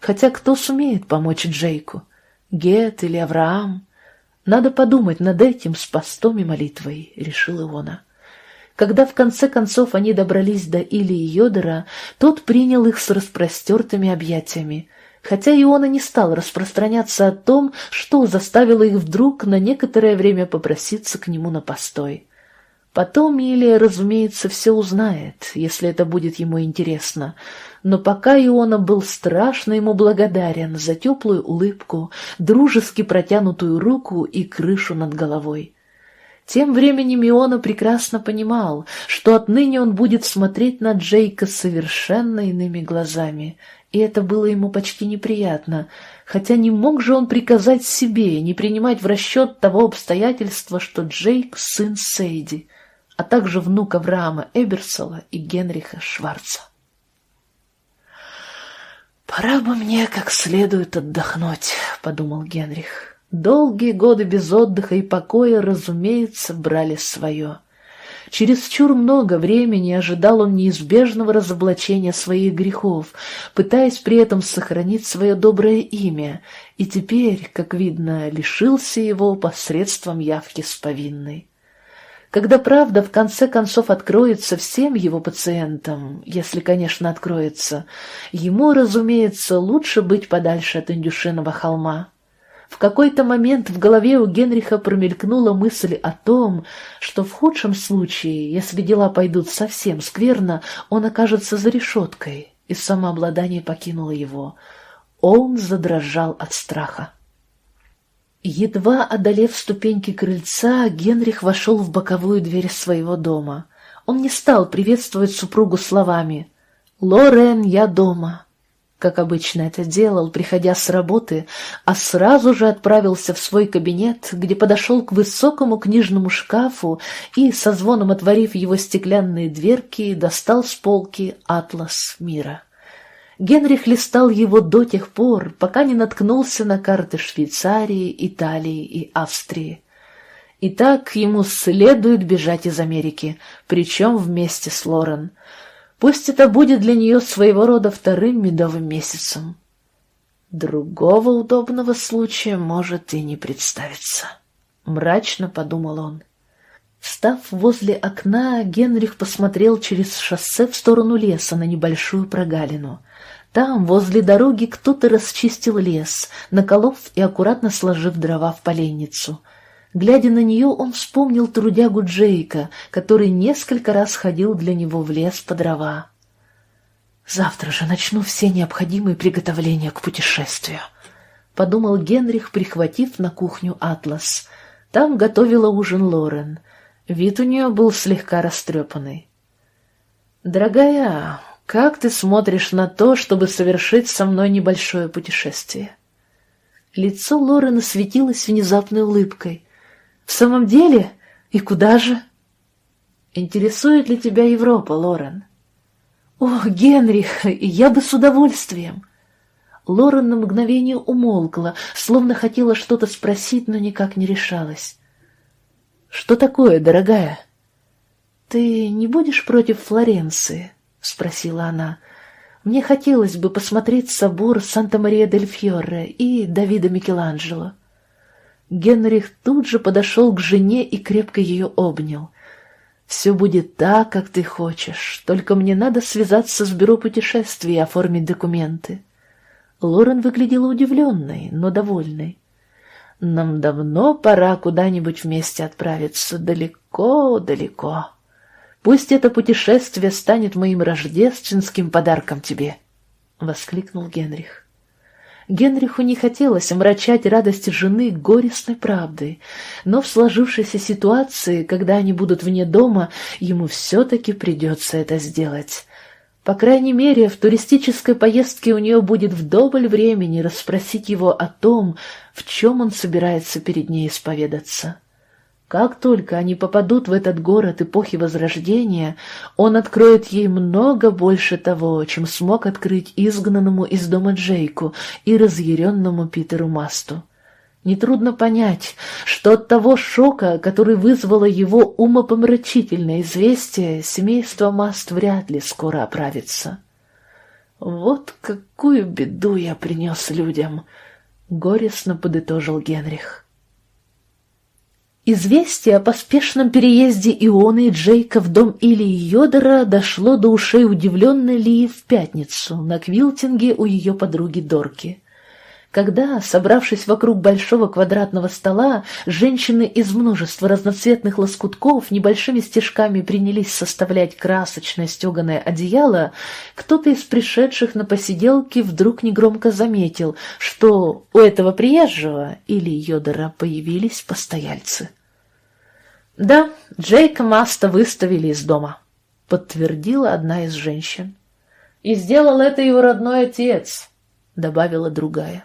Хотя кто сумеет помочь Джейку? Гет или Авраам? Надо подумать над этим с постом и молитвой, — решил Иона. Когда в конце концов они добрались до Илии Йодера, тот принял их с распростертыми объятиями, хотя Иона не стал распространяться о том, что заставило их вдруг на некоторое время попроситься к нему на постой. Потом Илия, разумеется, все узнает, если это будет ему интересно, но пока Иона был страшно ему благодарен за теплую улыбку, дружески протянутую руку и крышу над головой. Тем временем Иона прекрасно понимал, что отныне он будет смотреть на Джейка совершенно иными глазами, и это было ему почти неприятно, хотя не мог же он приказать себе не принимать в расчет того обстоятельства, что Джейк — сын Сейди, а также внук Авраама Эберсола и Генриха Шварца. «Пора бы мне как следует отдохнуть», — подумал Генрих. Долгие годы без отдыха и покоя, разумеется, брали свое. Чересчур много времени ожидал он неизбежного разоблачения своих грехов, пытаясь при этом сохранить свое доброе имя, и теперь, как видно, лишился его посредством явки с повинной. Когда правда в конце концов откроется всем его пациентам, если, конечно, откроется, ему, разумеется, лучше быть подальше от Индюшиного холма. В какой-то момент в голове у Генриха промелькнула мысль о том, что в худшем случае, если дела пойдут совсем скверно, он окажется за решеткой, и самообладание покинуло его. Он задрожал от страха. Едва одолев ступеньки крыльца, Генрих вошел в боковую дверь своего дома. Он не стал приветствовать супругу словами «Лорен, я дома» как обычно это делал, приходя с работы, а сразу же отправился в свой кабинет, где подошел к высокому книжному шкафу и, со звоном отворив его стеклянные дверки, достал с полки «Атлас мира». Генрих листал его до тех пор, пока не наткнулся на карты Швейцарии, Италии и Австрии. Итак, ему следует бежать из Америки, причем вместе с Лорен — Пусть это будет для нее своего рода вторым медовым месяцем. Другого удобного случая может и не представиться. Мрачно подумал он. Встав возле окна, Генрих посмотрел через шоссе в сторону леса на небольшую прогалину. Там, возле дороги, кто-то расчистил лес, наколов и аккуратно сложив дрова в поленницу. Глядя на нее, он вспомнил трудягу Джейка, который несколько раз ходил для него в лес по дрова. «Завтра же начну все необходимые приготовления к путешествию», — подумал Генрих, прихватив на кухню атлас. Там готовила ужин Лорен. Вид у нее был слегка растрепанный. «Дорогая, как ты смотришь на то, чтобы совершить со мной небольшое путешествие?» Лицо Лорен светилось внезапной улыбкой — «В самом деле? И куда же?» «Интересует ли тебя Европа, Лорен?» «О, Генрих, я бы с удовольствием!» Лорен на мгновение умолкла, словно хотела что-то спросить, но никак не решалась. «Что такое, дорогая?» «Ты не будешь против Флоренции?» — спросила она. «Мне хотелось бы посмотреть собор Санта-Мария-дель-Фьорре и Давида Микеланджело». Генрих тут же подошел к жене и крепко ее обнял. «Все будет так, как ты хочешь, только мне надо связаться с бюро путешествий и оформить документы». Лорен выглядела удивленной, но довольной. «Нам давно пора куда-нибудь вместе отправиться, далеко-далеко. Пусть это путешествие станет моим рождественским подарком тебе», — воскликнул Генрих. Генриху не хотелось омрачать радость жены горестной правдой, но в сложившейся ситуации, когда они будут вне дома, ему все-таки придется это сделать. По крайней мере, в туристической поездке у нее будет вдоволь времени расспросить его о том, в чем он собирается перед ней исповедаться. Как только они попадут в этот город эпохи Возрождения, он откроет ей много больше того, чем смог открыть изгнанному из дома Джейку и разъяренному Питеру Масту. Нетрудно понять, что от того шока, который вызвало его умопомрачительное известие, семейство Маст вряд ли скоро оправится. «Вот какую беду я принес людям!» — горестно подытожил Генрих. Известие о поспешном переезде Ионы и Джейка в дом Илии Йодера дошло до ушей удивленной Лии в пятницу на квилтинге у ее подруги Дорки. Когда, собравшись вокруг большого квадратного стола, женщины из множества разноцветных лоскутков небольшими стежками принялись составлять красочное стеганое одеяло, кто-то из пришедших на посиделки вдруг негромко заметил, что у этого приезжего или Йодора появились постояльцы. Да, Джейка Маста выставили из дома, подтвердила одна из женщин. И сделал это его родной отец, добавила другая.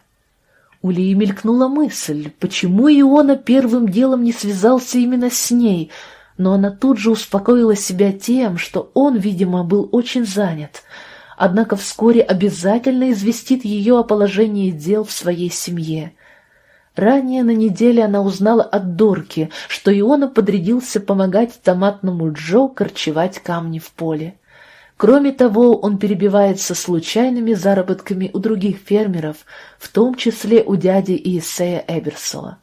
У Лии мелькнула мысль, почему Иона первым делом не связался именно с ней, но она тут же успокоила себя тем, что он, видимо, был очень занят, однако вскоре обязательно известит ее о положении дел в своей семье. Ранее на неделе она узнала от Дорки, что Иона подрядился помогать томатному Джо корчевать камни в поле. Кроме того, он перебивается случайными заработками у других фермеров, в том числе у дяди Иессея Эберсола.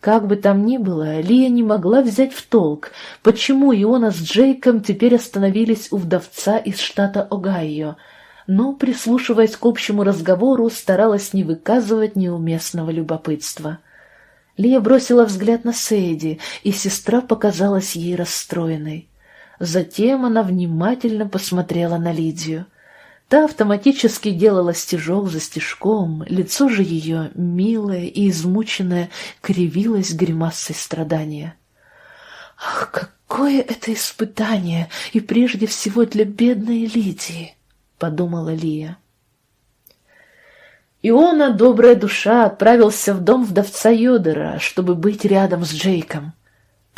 Как бы там ни было, Лия не могла взять в толк, почему Иона с Джейком теперь остановились у вдовца из штата Огайо, но, прислушиваясь к общему разговору, старалась не выказывать неуместного любопытства. Лия бросила взгляд на Сейди, и сестра показалась ей расстроенной. Затем она внимательно посмотрела на Лидию. Та автоматически делала стежок за стежком, лицо же ее, милое и измученное, кривилось гримасой страдания. «Ах, какое это испытание! И прежде всего для бедной Лидии!» — подумала Лия. Иона, добрая душа, отправился в дом вдовца Йодера, чтобы быть рядом с Джейком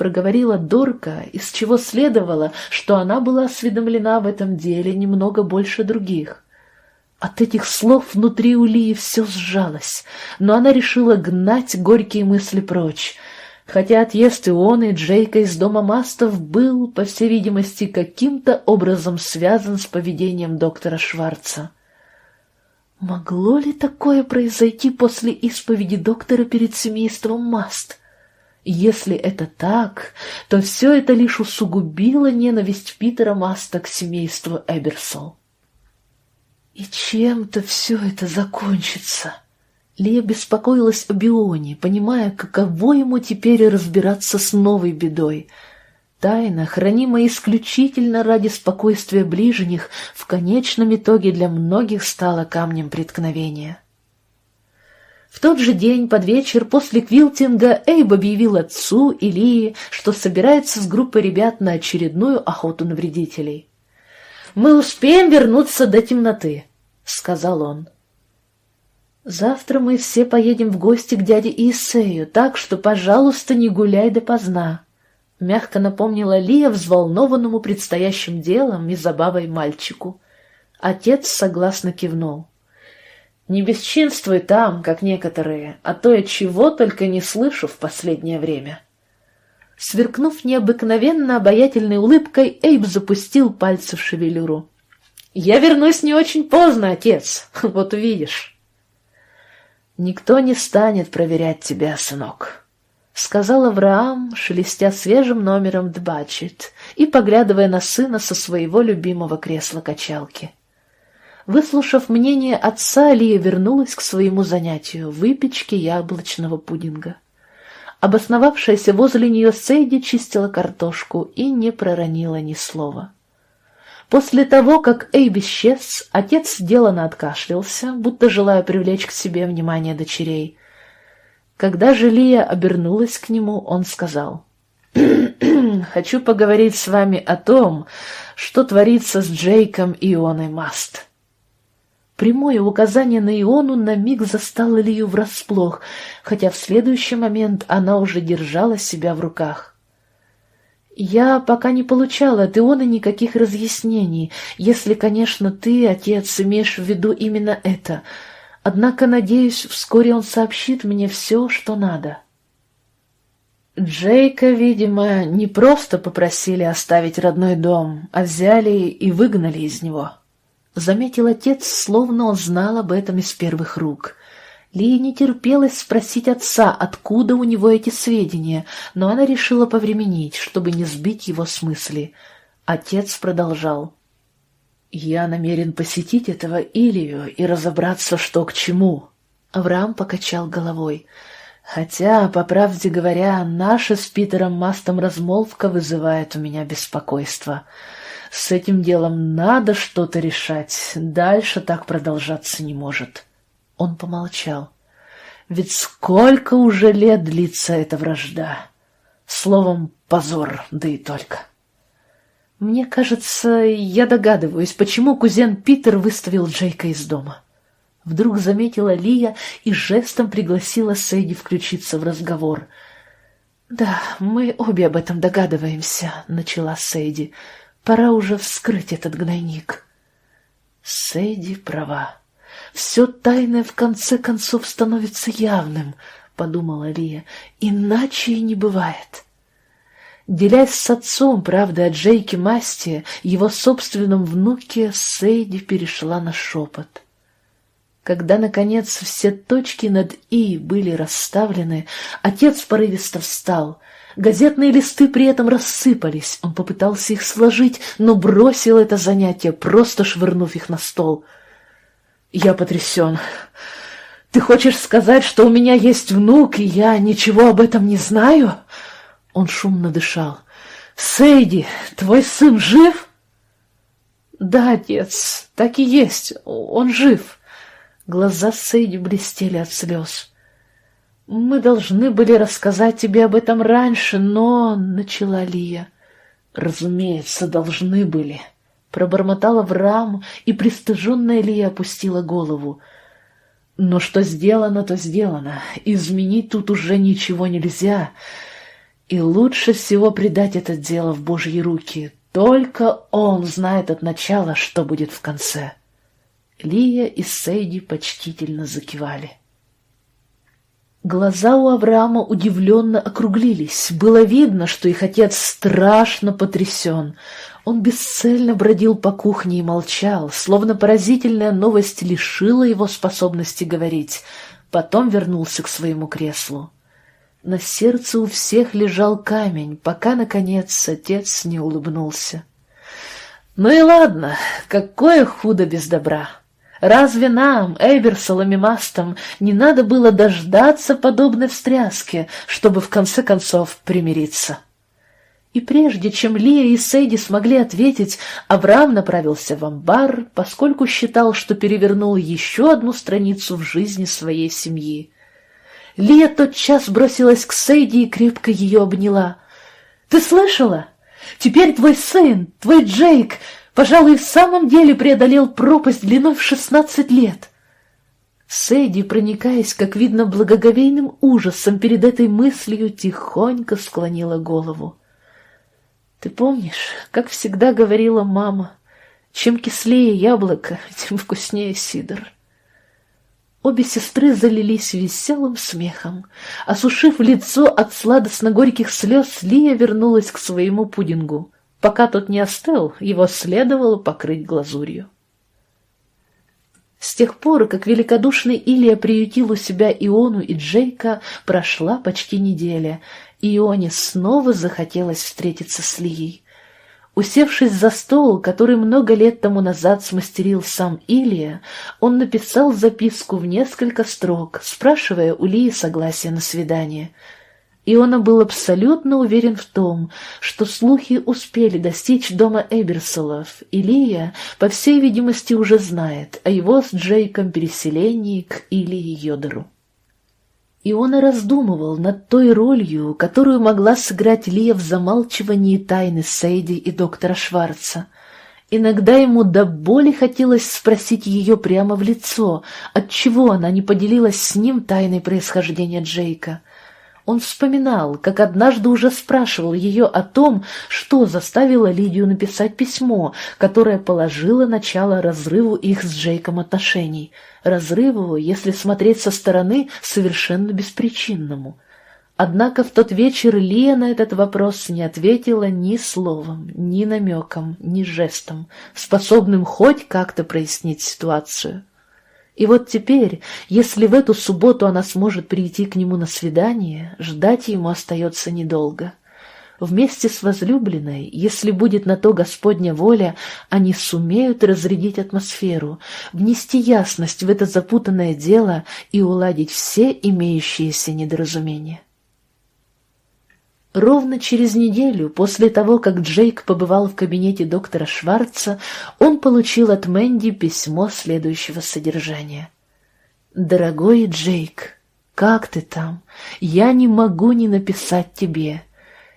проговорила Дорка, из чего следовало, что она была осведомлена в этом деле немного больше других. От этих слов внутри у Лии все сжалось, но она решила гнать горькие мысли прочь, хотя отъезд Ионы и Джейка из дома Мастов был, по всей видимости, каким-то образом связан с поведением доктора Шварца. Могло ли такое произойти после исповеди доктора перед семейством Маст? Если это так, то все это лишь усугубило ненависть Питера Маста к семейству Эберсол. И чем-то все это закончится. Лия беспокоилась о Бионе, понимая, каково ему теперь разбираться с новой бедой. Тайна, хранимая исключительно ради спокойствия ближних, в конечном итоге для многих стала камнем преткновения. В тот же день под вечер после квилтинга Эйб объявил отцу и Лии, что собирается с группой ребят на очередную охоту на вредителей. «Мы успеем вернуться до темноты», — сказал он. «Завтра мы все поедем в гости к дяде Исею, так что, пожалуйста, не гуляй допоздна», — мягко напомнила Лия взволнованному предстоящим делом и забавой мальчику. Отец согласно кивнул. Не бесчинствуй там, как некоторые, а то я чего только не слышу в последнее время. Сверкнув необыкновенно обаятельной улыбкой, Эйб запустил пальцы в шевелюру. «Я вернусь не очень поздно, отец, вот увидишь». «Никто не станет проверять тебя, сынок», — сказал Авраам, шелестя свежим номером «Дбачит» и поглядывая на сына со своего любимого кресла-качалки. Выслушав мнение отца, Лия вернулась к своему занятию — выпечке яблочного пудинга. Обосновавшаяся возле нее Сейди чистила картошку и не проронила ни слова. После того, как Эйб исчез, отец делано откашлялся, будто желая привлечь к себе внимание дочерей. Когда же Лия обернулась к нему, он сказал, «Хочу поговорить с вами о том, что творится с Джейком и Ионой Маст». Прямое указание на Иону на миг застало Лию врасплох, хотя в следующий момент она уже держала себя в руках. «Я пока не получала от Ионы никаких разъяснений, если, конечно, ты, отец, имеешь в виду именно это. Однако, надеюсь, вскоре он сообщит мне все, что надо». Джейка, видимо, не просто попросили оставить родной дом, а взяли и выгнали из него. — заметил отец, словно он знал об этом из первых рук. Лии не терпелось спросить отца, откуда у него эти сведения, но она решила повременить, чтобы не сбить его с мысли. Отец продолжал. «Я намерен посетить этого Илию и разобраться, что к чему». Авраам покачал головой. «Хотя, по правде говоря, наша с Питером Мастом размолвка вызывает у меня беспокойство». С этим делом надо что-то решать. Дальше так продолжаться не может. Он помолчал. Ведь сколько уже лет длится эта вражда? Словом, позор, да и только. Мне кажется, я догадываюсь, почему кузен Питер выставил Джейка из дома. Вдруг заметила Лия и жестом пригласила Сэйди включиться в разговор. «Да, мы обе об этом догадываемся», — начала Сэйди. «Пора уже вскрыть этот гнойник». Сэйди права. Все тайное в конце концов становится явным, — подумала Лия, — иначе и не бывает. Делясь с отцом правдой о Джейке Масти, его собственном внуке, Сейди перешла на шепот. Когда, наконец, все точки над «и» были расставлены, отец порывисто встал. Газетные листы при этом рассыпались. Он попытался их сложить, но бросил это занятие, просто швырнув их на стол. «Я потрясен. Ты хочешь сказать, что у меня есть внук, и я ничего об этом не знаю?» Он шумно дышал. «Сейди, твой сын жив?» «Да, отец, так и есть, он жив». Глаза Сейди блестели от слез. «Мы должны были рассказать тебе об этом раньше, но...» — начала Лия. «Разумеется, должны были», — пробормотала в раму, и пристыженная Лия опустила голову. «Но что сделано, то сделано. Изменить тут уже ничего нельзя. И лучше всего предать это дело в Божьи руки. Только Он знает от начала, что будет в конце. Лия и Сейди почтительно закивали. Глаза у Авраама удивленно округлились. Было видно, что их отец страшно потрясен. Он бесцельно бродил по кухне и молчал, словно поразительная новость лишила его способности говорить. Потом вернулся к своему креслу. На сердце у всех лежал камень, пока, наконец, отец не улыбнулся. «Ну и ладно, какое худо без добра! Разве нам, Эйберсолом и Мастом, не надо было дождаться подобной встряски, чтобы в конце концов примириться?» И прежде чем Лия и Сейди смогли ответить, Авраам направился в амбар, поскольку считал, что перевернул еще одну страницу в жизни своей семьи. Лия тотчас бросилась к Сейди и крепко ее обняла. «Ты слышала? Теперь твой сын, твой Джейк, пожалуй, в самом деле преодолел пропасть длиной в шестнадцать лет». Сэйди, проникаясь, как видно, благоговейным ужасом перед этой мыслью, тихонько склонила голову. «Ты помнишь, как всегда говорила мама, чем кислее яблоко, тем вкуснее сидр?» Обе сестры залились веселым смехом. Осушив лицо от сладостно-горьких слез, Лия вернулась к своему пудингу. Пока тот не остыл, его следовало покрыть глазурью. С тех пор, как великодушный Илья приютил у себя Иону и Джейка, прошла почти неделя, Ионе снова захотелось встретиться с Лией. Усевшись за стол, который много лет тому назад смастерил сам Илья, он написал записку в несколько строк, спрашивая у Лии согласия на свидание. Иона был абсолютно уверен в том, что слухи успели достичь дома Эберсолов, и Лия, по всей видимости, уже знает о его с Джейком переселении к Илье Йодору. И он и раздумывал над той ролью, которую могла сыграть Лия в замалчивании тайны Сейди и доктора Шварца. Иногда ему до боли хотелось спросить ее прямо в лицо, отчего она не поделилась с ним тайной происхождения Джейка. Он вспоминал, как однажды уже спрашивал ее о том, что заставило Лидию написать письмо, которое положило начало разрыву их с Джейком отношений. Разрыву, если смотреть со стороны, совершенно беспричинному. Однако в тот вечер Лия на этот вопрос не ответила ни словом, ни намеком, ни жестом, способным хоть как-то прояснить ситуацию. И вот теперь, если в эту субботу она сможет прийти к нему на свидание, ждать ему остается недолго. Вместе с возлюбленной, если будет на то Господня воля, они сумеют разрядить атмосферу, внести ясность в это запутанное дело и уладить все имеющиеся недоразумения. Ровно через неделю после того, как Джейк побывал в кабинете доктора Шварца, он получил от Мэнди письмо следующего содержания. «Дорогой Джейк, как ты там? Я не могу не написать тебе.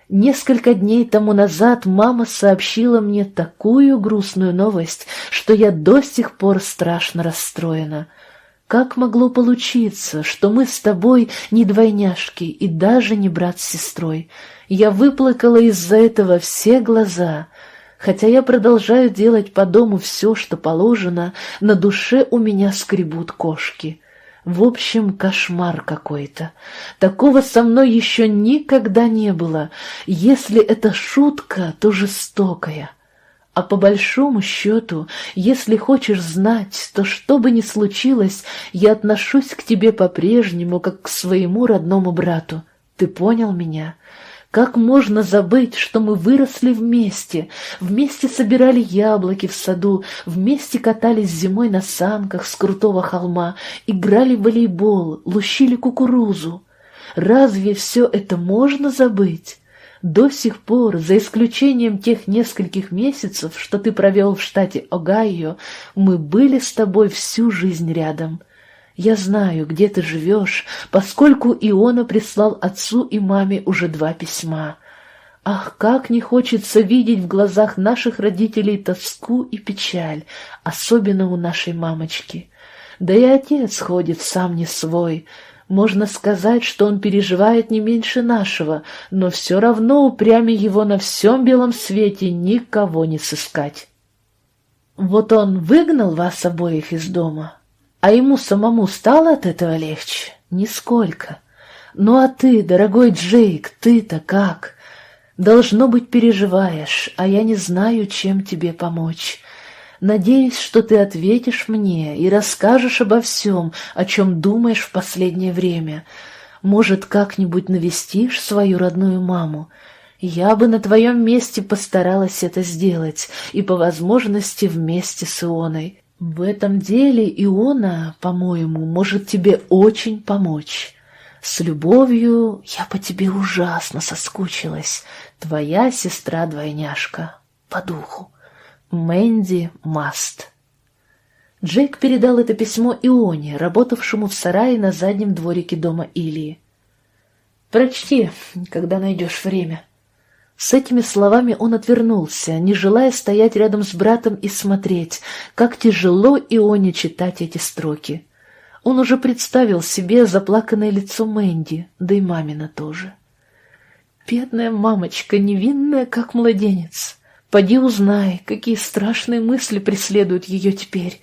Несколько дней тому назад мама сообщила мне такую грустную новость, что я до сих пор страшно расстроена. Как могло получиться, что мы с тобой не двойняшки и даже не брат с сестрой? Я выплакала из-за этого все глаза. Хотя я продолжаю делать по дому все, что положено, на душе у меня скребут кошки. В общем, кошмар какой-то. Такого со мной еще никогда не было. Если это шутка, то жестокая. А по большому счету, если хочешь знать, то что бы ни случилось, я отношусь к тебе по-прежнему, как к своему родному брату. Ты понял меня? Как можно забыть, что мы выросли вместе, вместе собирали яблоки в саду, вместе катались зимой на санках с крутого холма, играли в волейбол, лущили кукурузу? Разве все это можно забыть? До сих пор, за исключением тех нескольких месяцев, что ты провел в штате Огайо, мы были с тобой всю жизнь рядом — я знаю, где ты живешь, поскольку Иона прислал отцу и маме уже два письма. Ах, как не хочется видеть в глазах наших родителей тоску и печаль, особенно у нашей мамочки. Да и отец ходит сам не свой. Можно сказать, что он переживает не меньше нашего, но все равно упряме его на всем белом свете никого не сыскать. Вот он выгнал вас обоих из дома, а ему самому стало от этого легче? Нисколько. Ну а ты, дорогой Джейк, ты-то как? Должно быть, переживаешь, а я не знаю, чем тебе помочь. Надеюсь, что ты ответишь мне и расскажешь обо всем, о чем думаешь в последнее время. Может, как-нибудь навестишь свою родную маму? Я бы на твоем месте постаралась это сделать, и по возможности вместе с Ионой. В этом деле Иона, по-моему, может тебе очень помочь. С любовью я по тебе ужасно соскучилась. Твоя сестра-двойняшка. По духу. Мэнди Маст. Джейк передал это письмо Ионе, работавшему в сарае на заднем дворике дома Илии. «Прочти, когда найдешь время». С этими словами он отвернулся, не желая стоять рядом с братом и смотреть, как тяжело Ионе читать эти строки. Он уже представил себе заплаканное лицо Мэнди, да и мамина тоже. Бедная мамочка, невинная, как младенец. Поди узнай, какие страшные мысли преследуют ее теперь.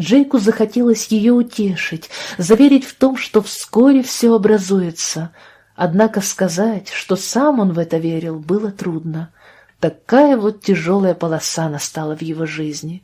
Джейку захотелось ее утешить, заверить в том, что вскоре все образуется — Однако сказать, что сам он в это верил, было трудно. Такая вот тяжелая полоса настала в его жизни.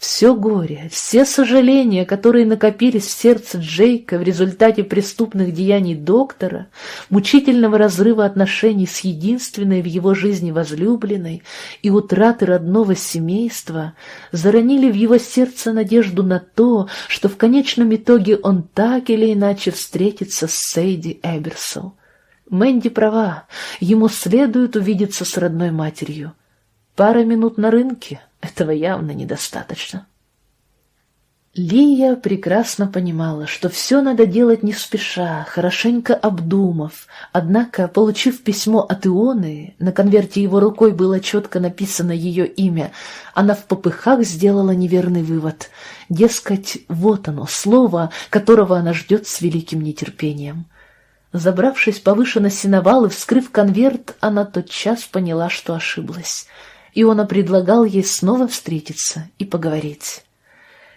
Все горе, все сожаления, которые накопились в сердце Джейка в результате преступных деяний доктора, мучительного разрыва отношений с единственной в его жизни возлюбленной и утраты родного семейства, заронили в его сердце надежду на то, что в конечном итоге он так или иначе встретится с Сейди Эберсол. Мэнди права, ему следует увидеться с родной матерью. Пара минут на рынке — этого явно недостаточно. Лия прекрасно понимала, что все надо делать не спеша, хорошенько обдумав, однако, получив письмо от Ионы, на конверте его рукой было четко написано ее имя, она в попыхах сделала неверный вывод. Дескать, вот оно, слово, которого она ждет с великим нетерпением. Забравшись повыше на сеновал и вскрыв конверт, она тотчас поняла, что ошиблась. Иона предлагал ей снова встретиться и поговорить.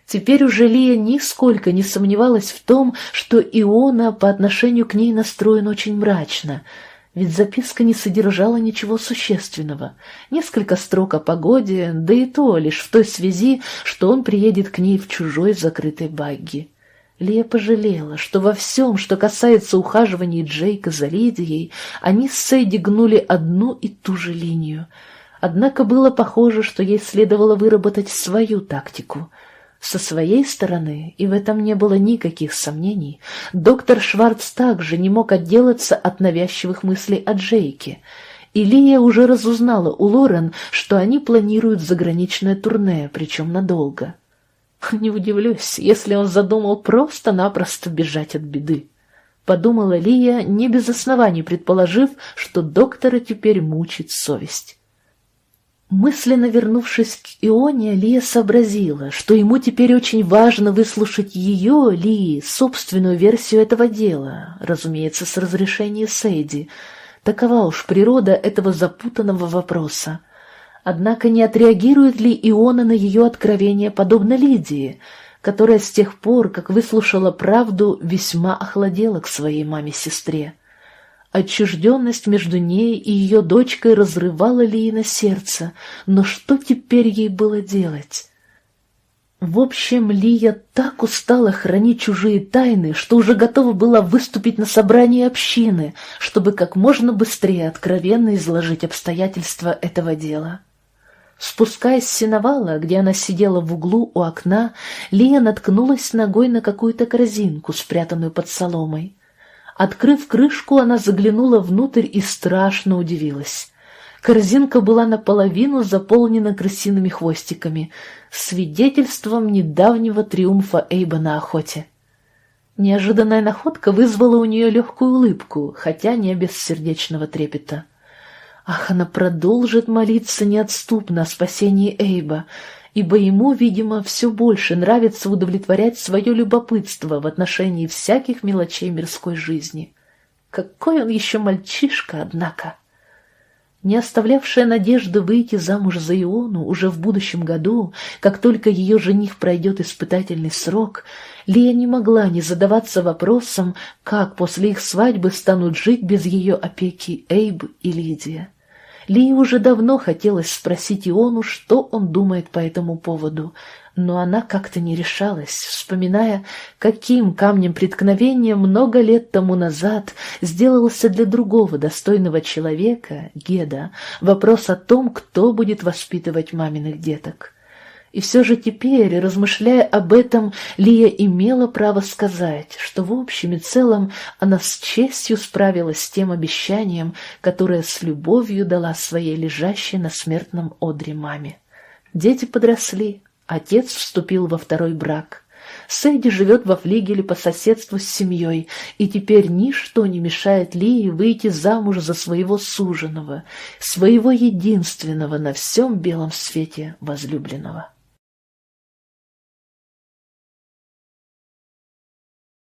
Теперь уже Лия нисколько не сомневалась в том, что Иона по отношению к ней настроен очень мрачно, ведь записка не содержала ничего существенного, несколько строк о погоде, да и то лишь в той связи, что он приедет к ней в чужой закрытой багги. Лия пожалела, что во всем, что касается ухаживания Джейка за Лидией, они с Сэйди гнули одну и ту же линию — Однако было похоже, что ей следовало выработать свою тактику. Со своей стороны, и в этом не было никаких сомнений, доктор Шварц также не мог отделаться от навязчивых мыслей о Джейке. Илия уже разузнала у Лорен, что они планируют заграничное турне, причем надолго. Не удивлюсь, если он задумал просто-напросто бежать от беды. — подумала Лия, не без оснований предположив, что доктора теперь мучит совесть. Мысленно вернувшись к Ионе, Лия сообразила, что ему теперь очень важно выслушать ее, Лии, собственную версию этого дела, разумеется, с разрешения Сейди. Такова уж природа этого запутанного вопроса. Однако не отреагирует ли Иона на ее откровение подобно Лидии, которая с тех пор, как выслушала правду, весьма охладела к своей маме-сестре? Отчужденность между ней и ее дочкой разрывала Лиина сердце, но что теперь ей было делать? В общем, Лия так устала хранить чужие тайны, что уже готова была выступить на собрании общины, чтобы как можно быстрее откровенно изложить обстоятельства этого дела. Спускаясь с сеновала, где она сидела в углу у окна, Лия наткнулась ногой на какую-то корзинку, спрятанную под соломой. Открыв крышку, она заглянула внутрь и страшно удивилась. Корзинка была наполовину заполнена крысиными хвостиками, свидетельством недавнего триумфа Эйба на охоте. Неожиданная находка вызвала у нее легкую улыбку, хотя не без сердечного трепета. Ах, она продолжит молиться неотступно о спасении Эйба, ибо ему, видимо, все больше нравится удовлетворять свое любопытство в отношении всяких мелочей мирской жизни. Какой он еще мальчишка, однако! Не оставлявшая надежды выйти замуж за Иону уже в будущем году, как только ее жених пройдет испытательный срок, Лия не могла не задаваться вопросом, как после их свадьбы станут жить без ее опеки Эйб и Лидия. Лии уже давно хотелось спросить Иону, что он думает по этому поводу, но она как-то не решалась, вспоминая, каким камнем преткновения много лет тому назад сделался для другого достойного человека, Геда, вопрос о том, кто будет воспитывать маминых деток. И все же теперь, размышляя об этом, Лия имела право сказать, что в общем и целом она с честью справилась с тем обещанием, которое с любовью дала своей лежащей на смертном одре маме. Дети подросли, отец вступил во второй брак. Сэдди живет во флигеле по соседству с семьей, и теперь ничто не мешает Лии выйти замуж за своего суженого, своего единственного на всем белом свете возлюбленного.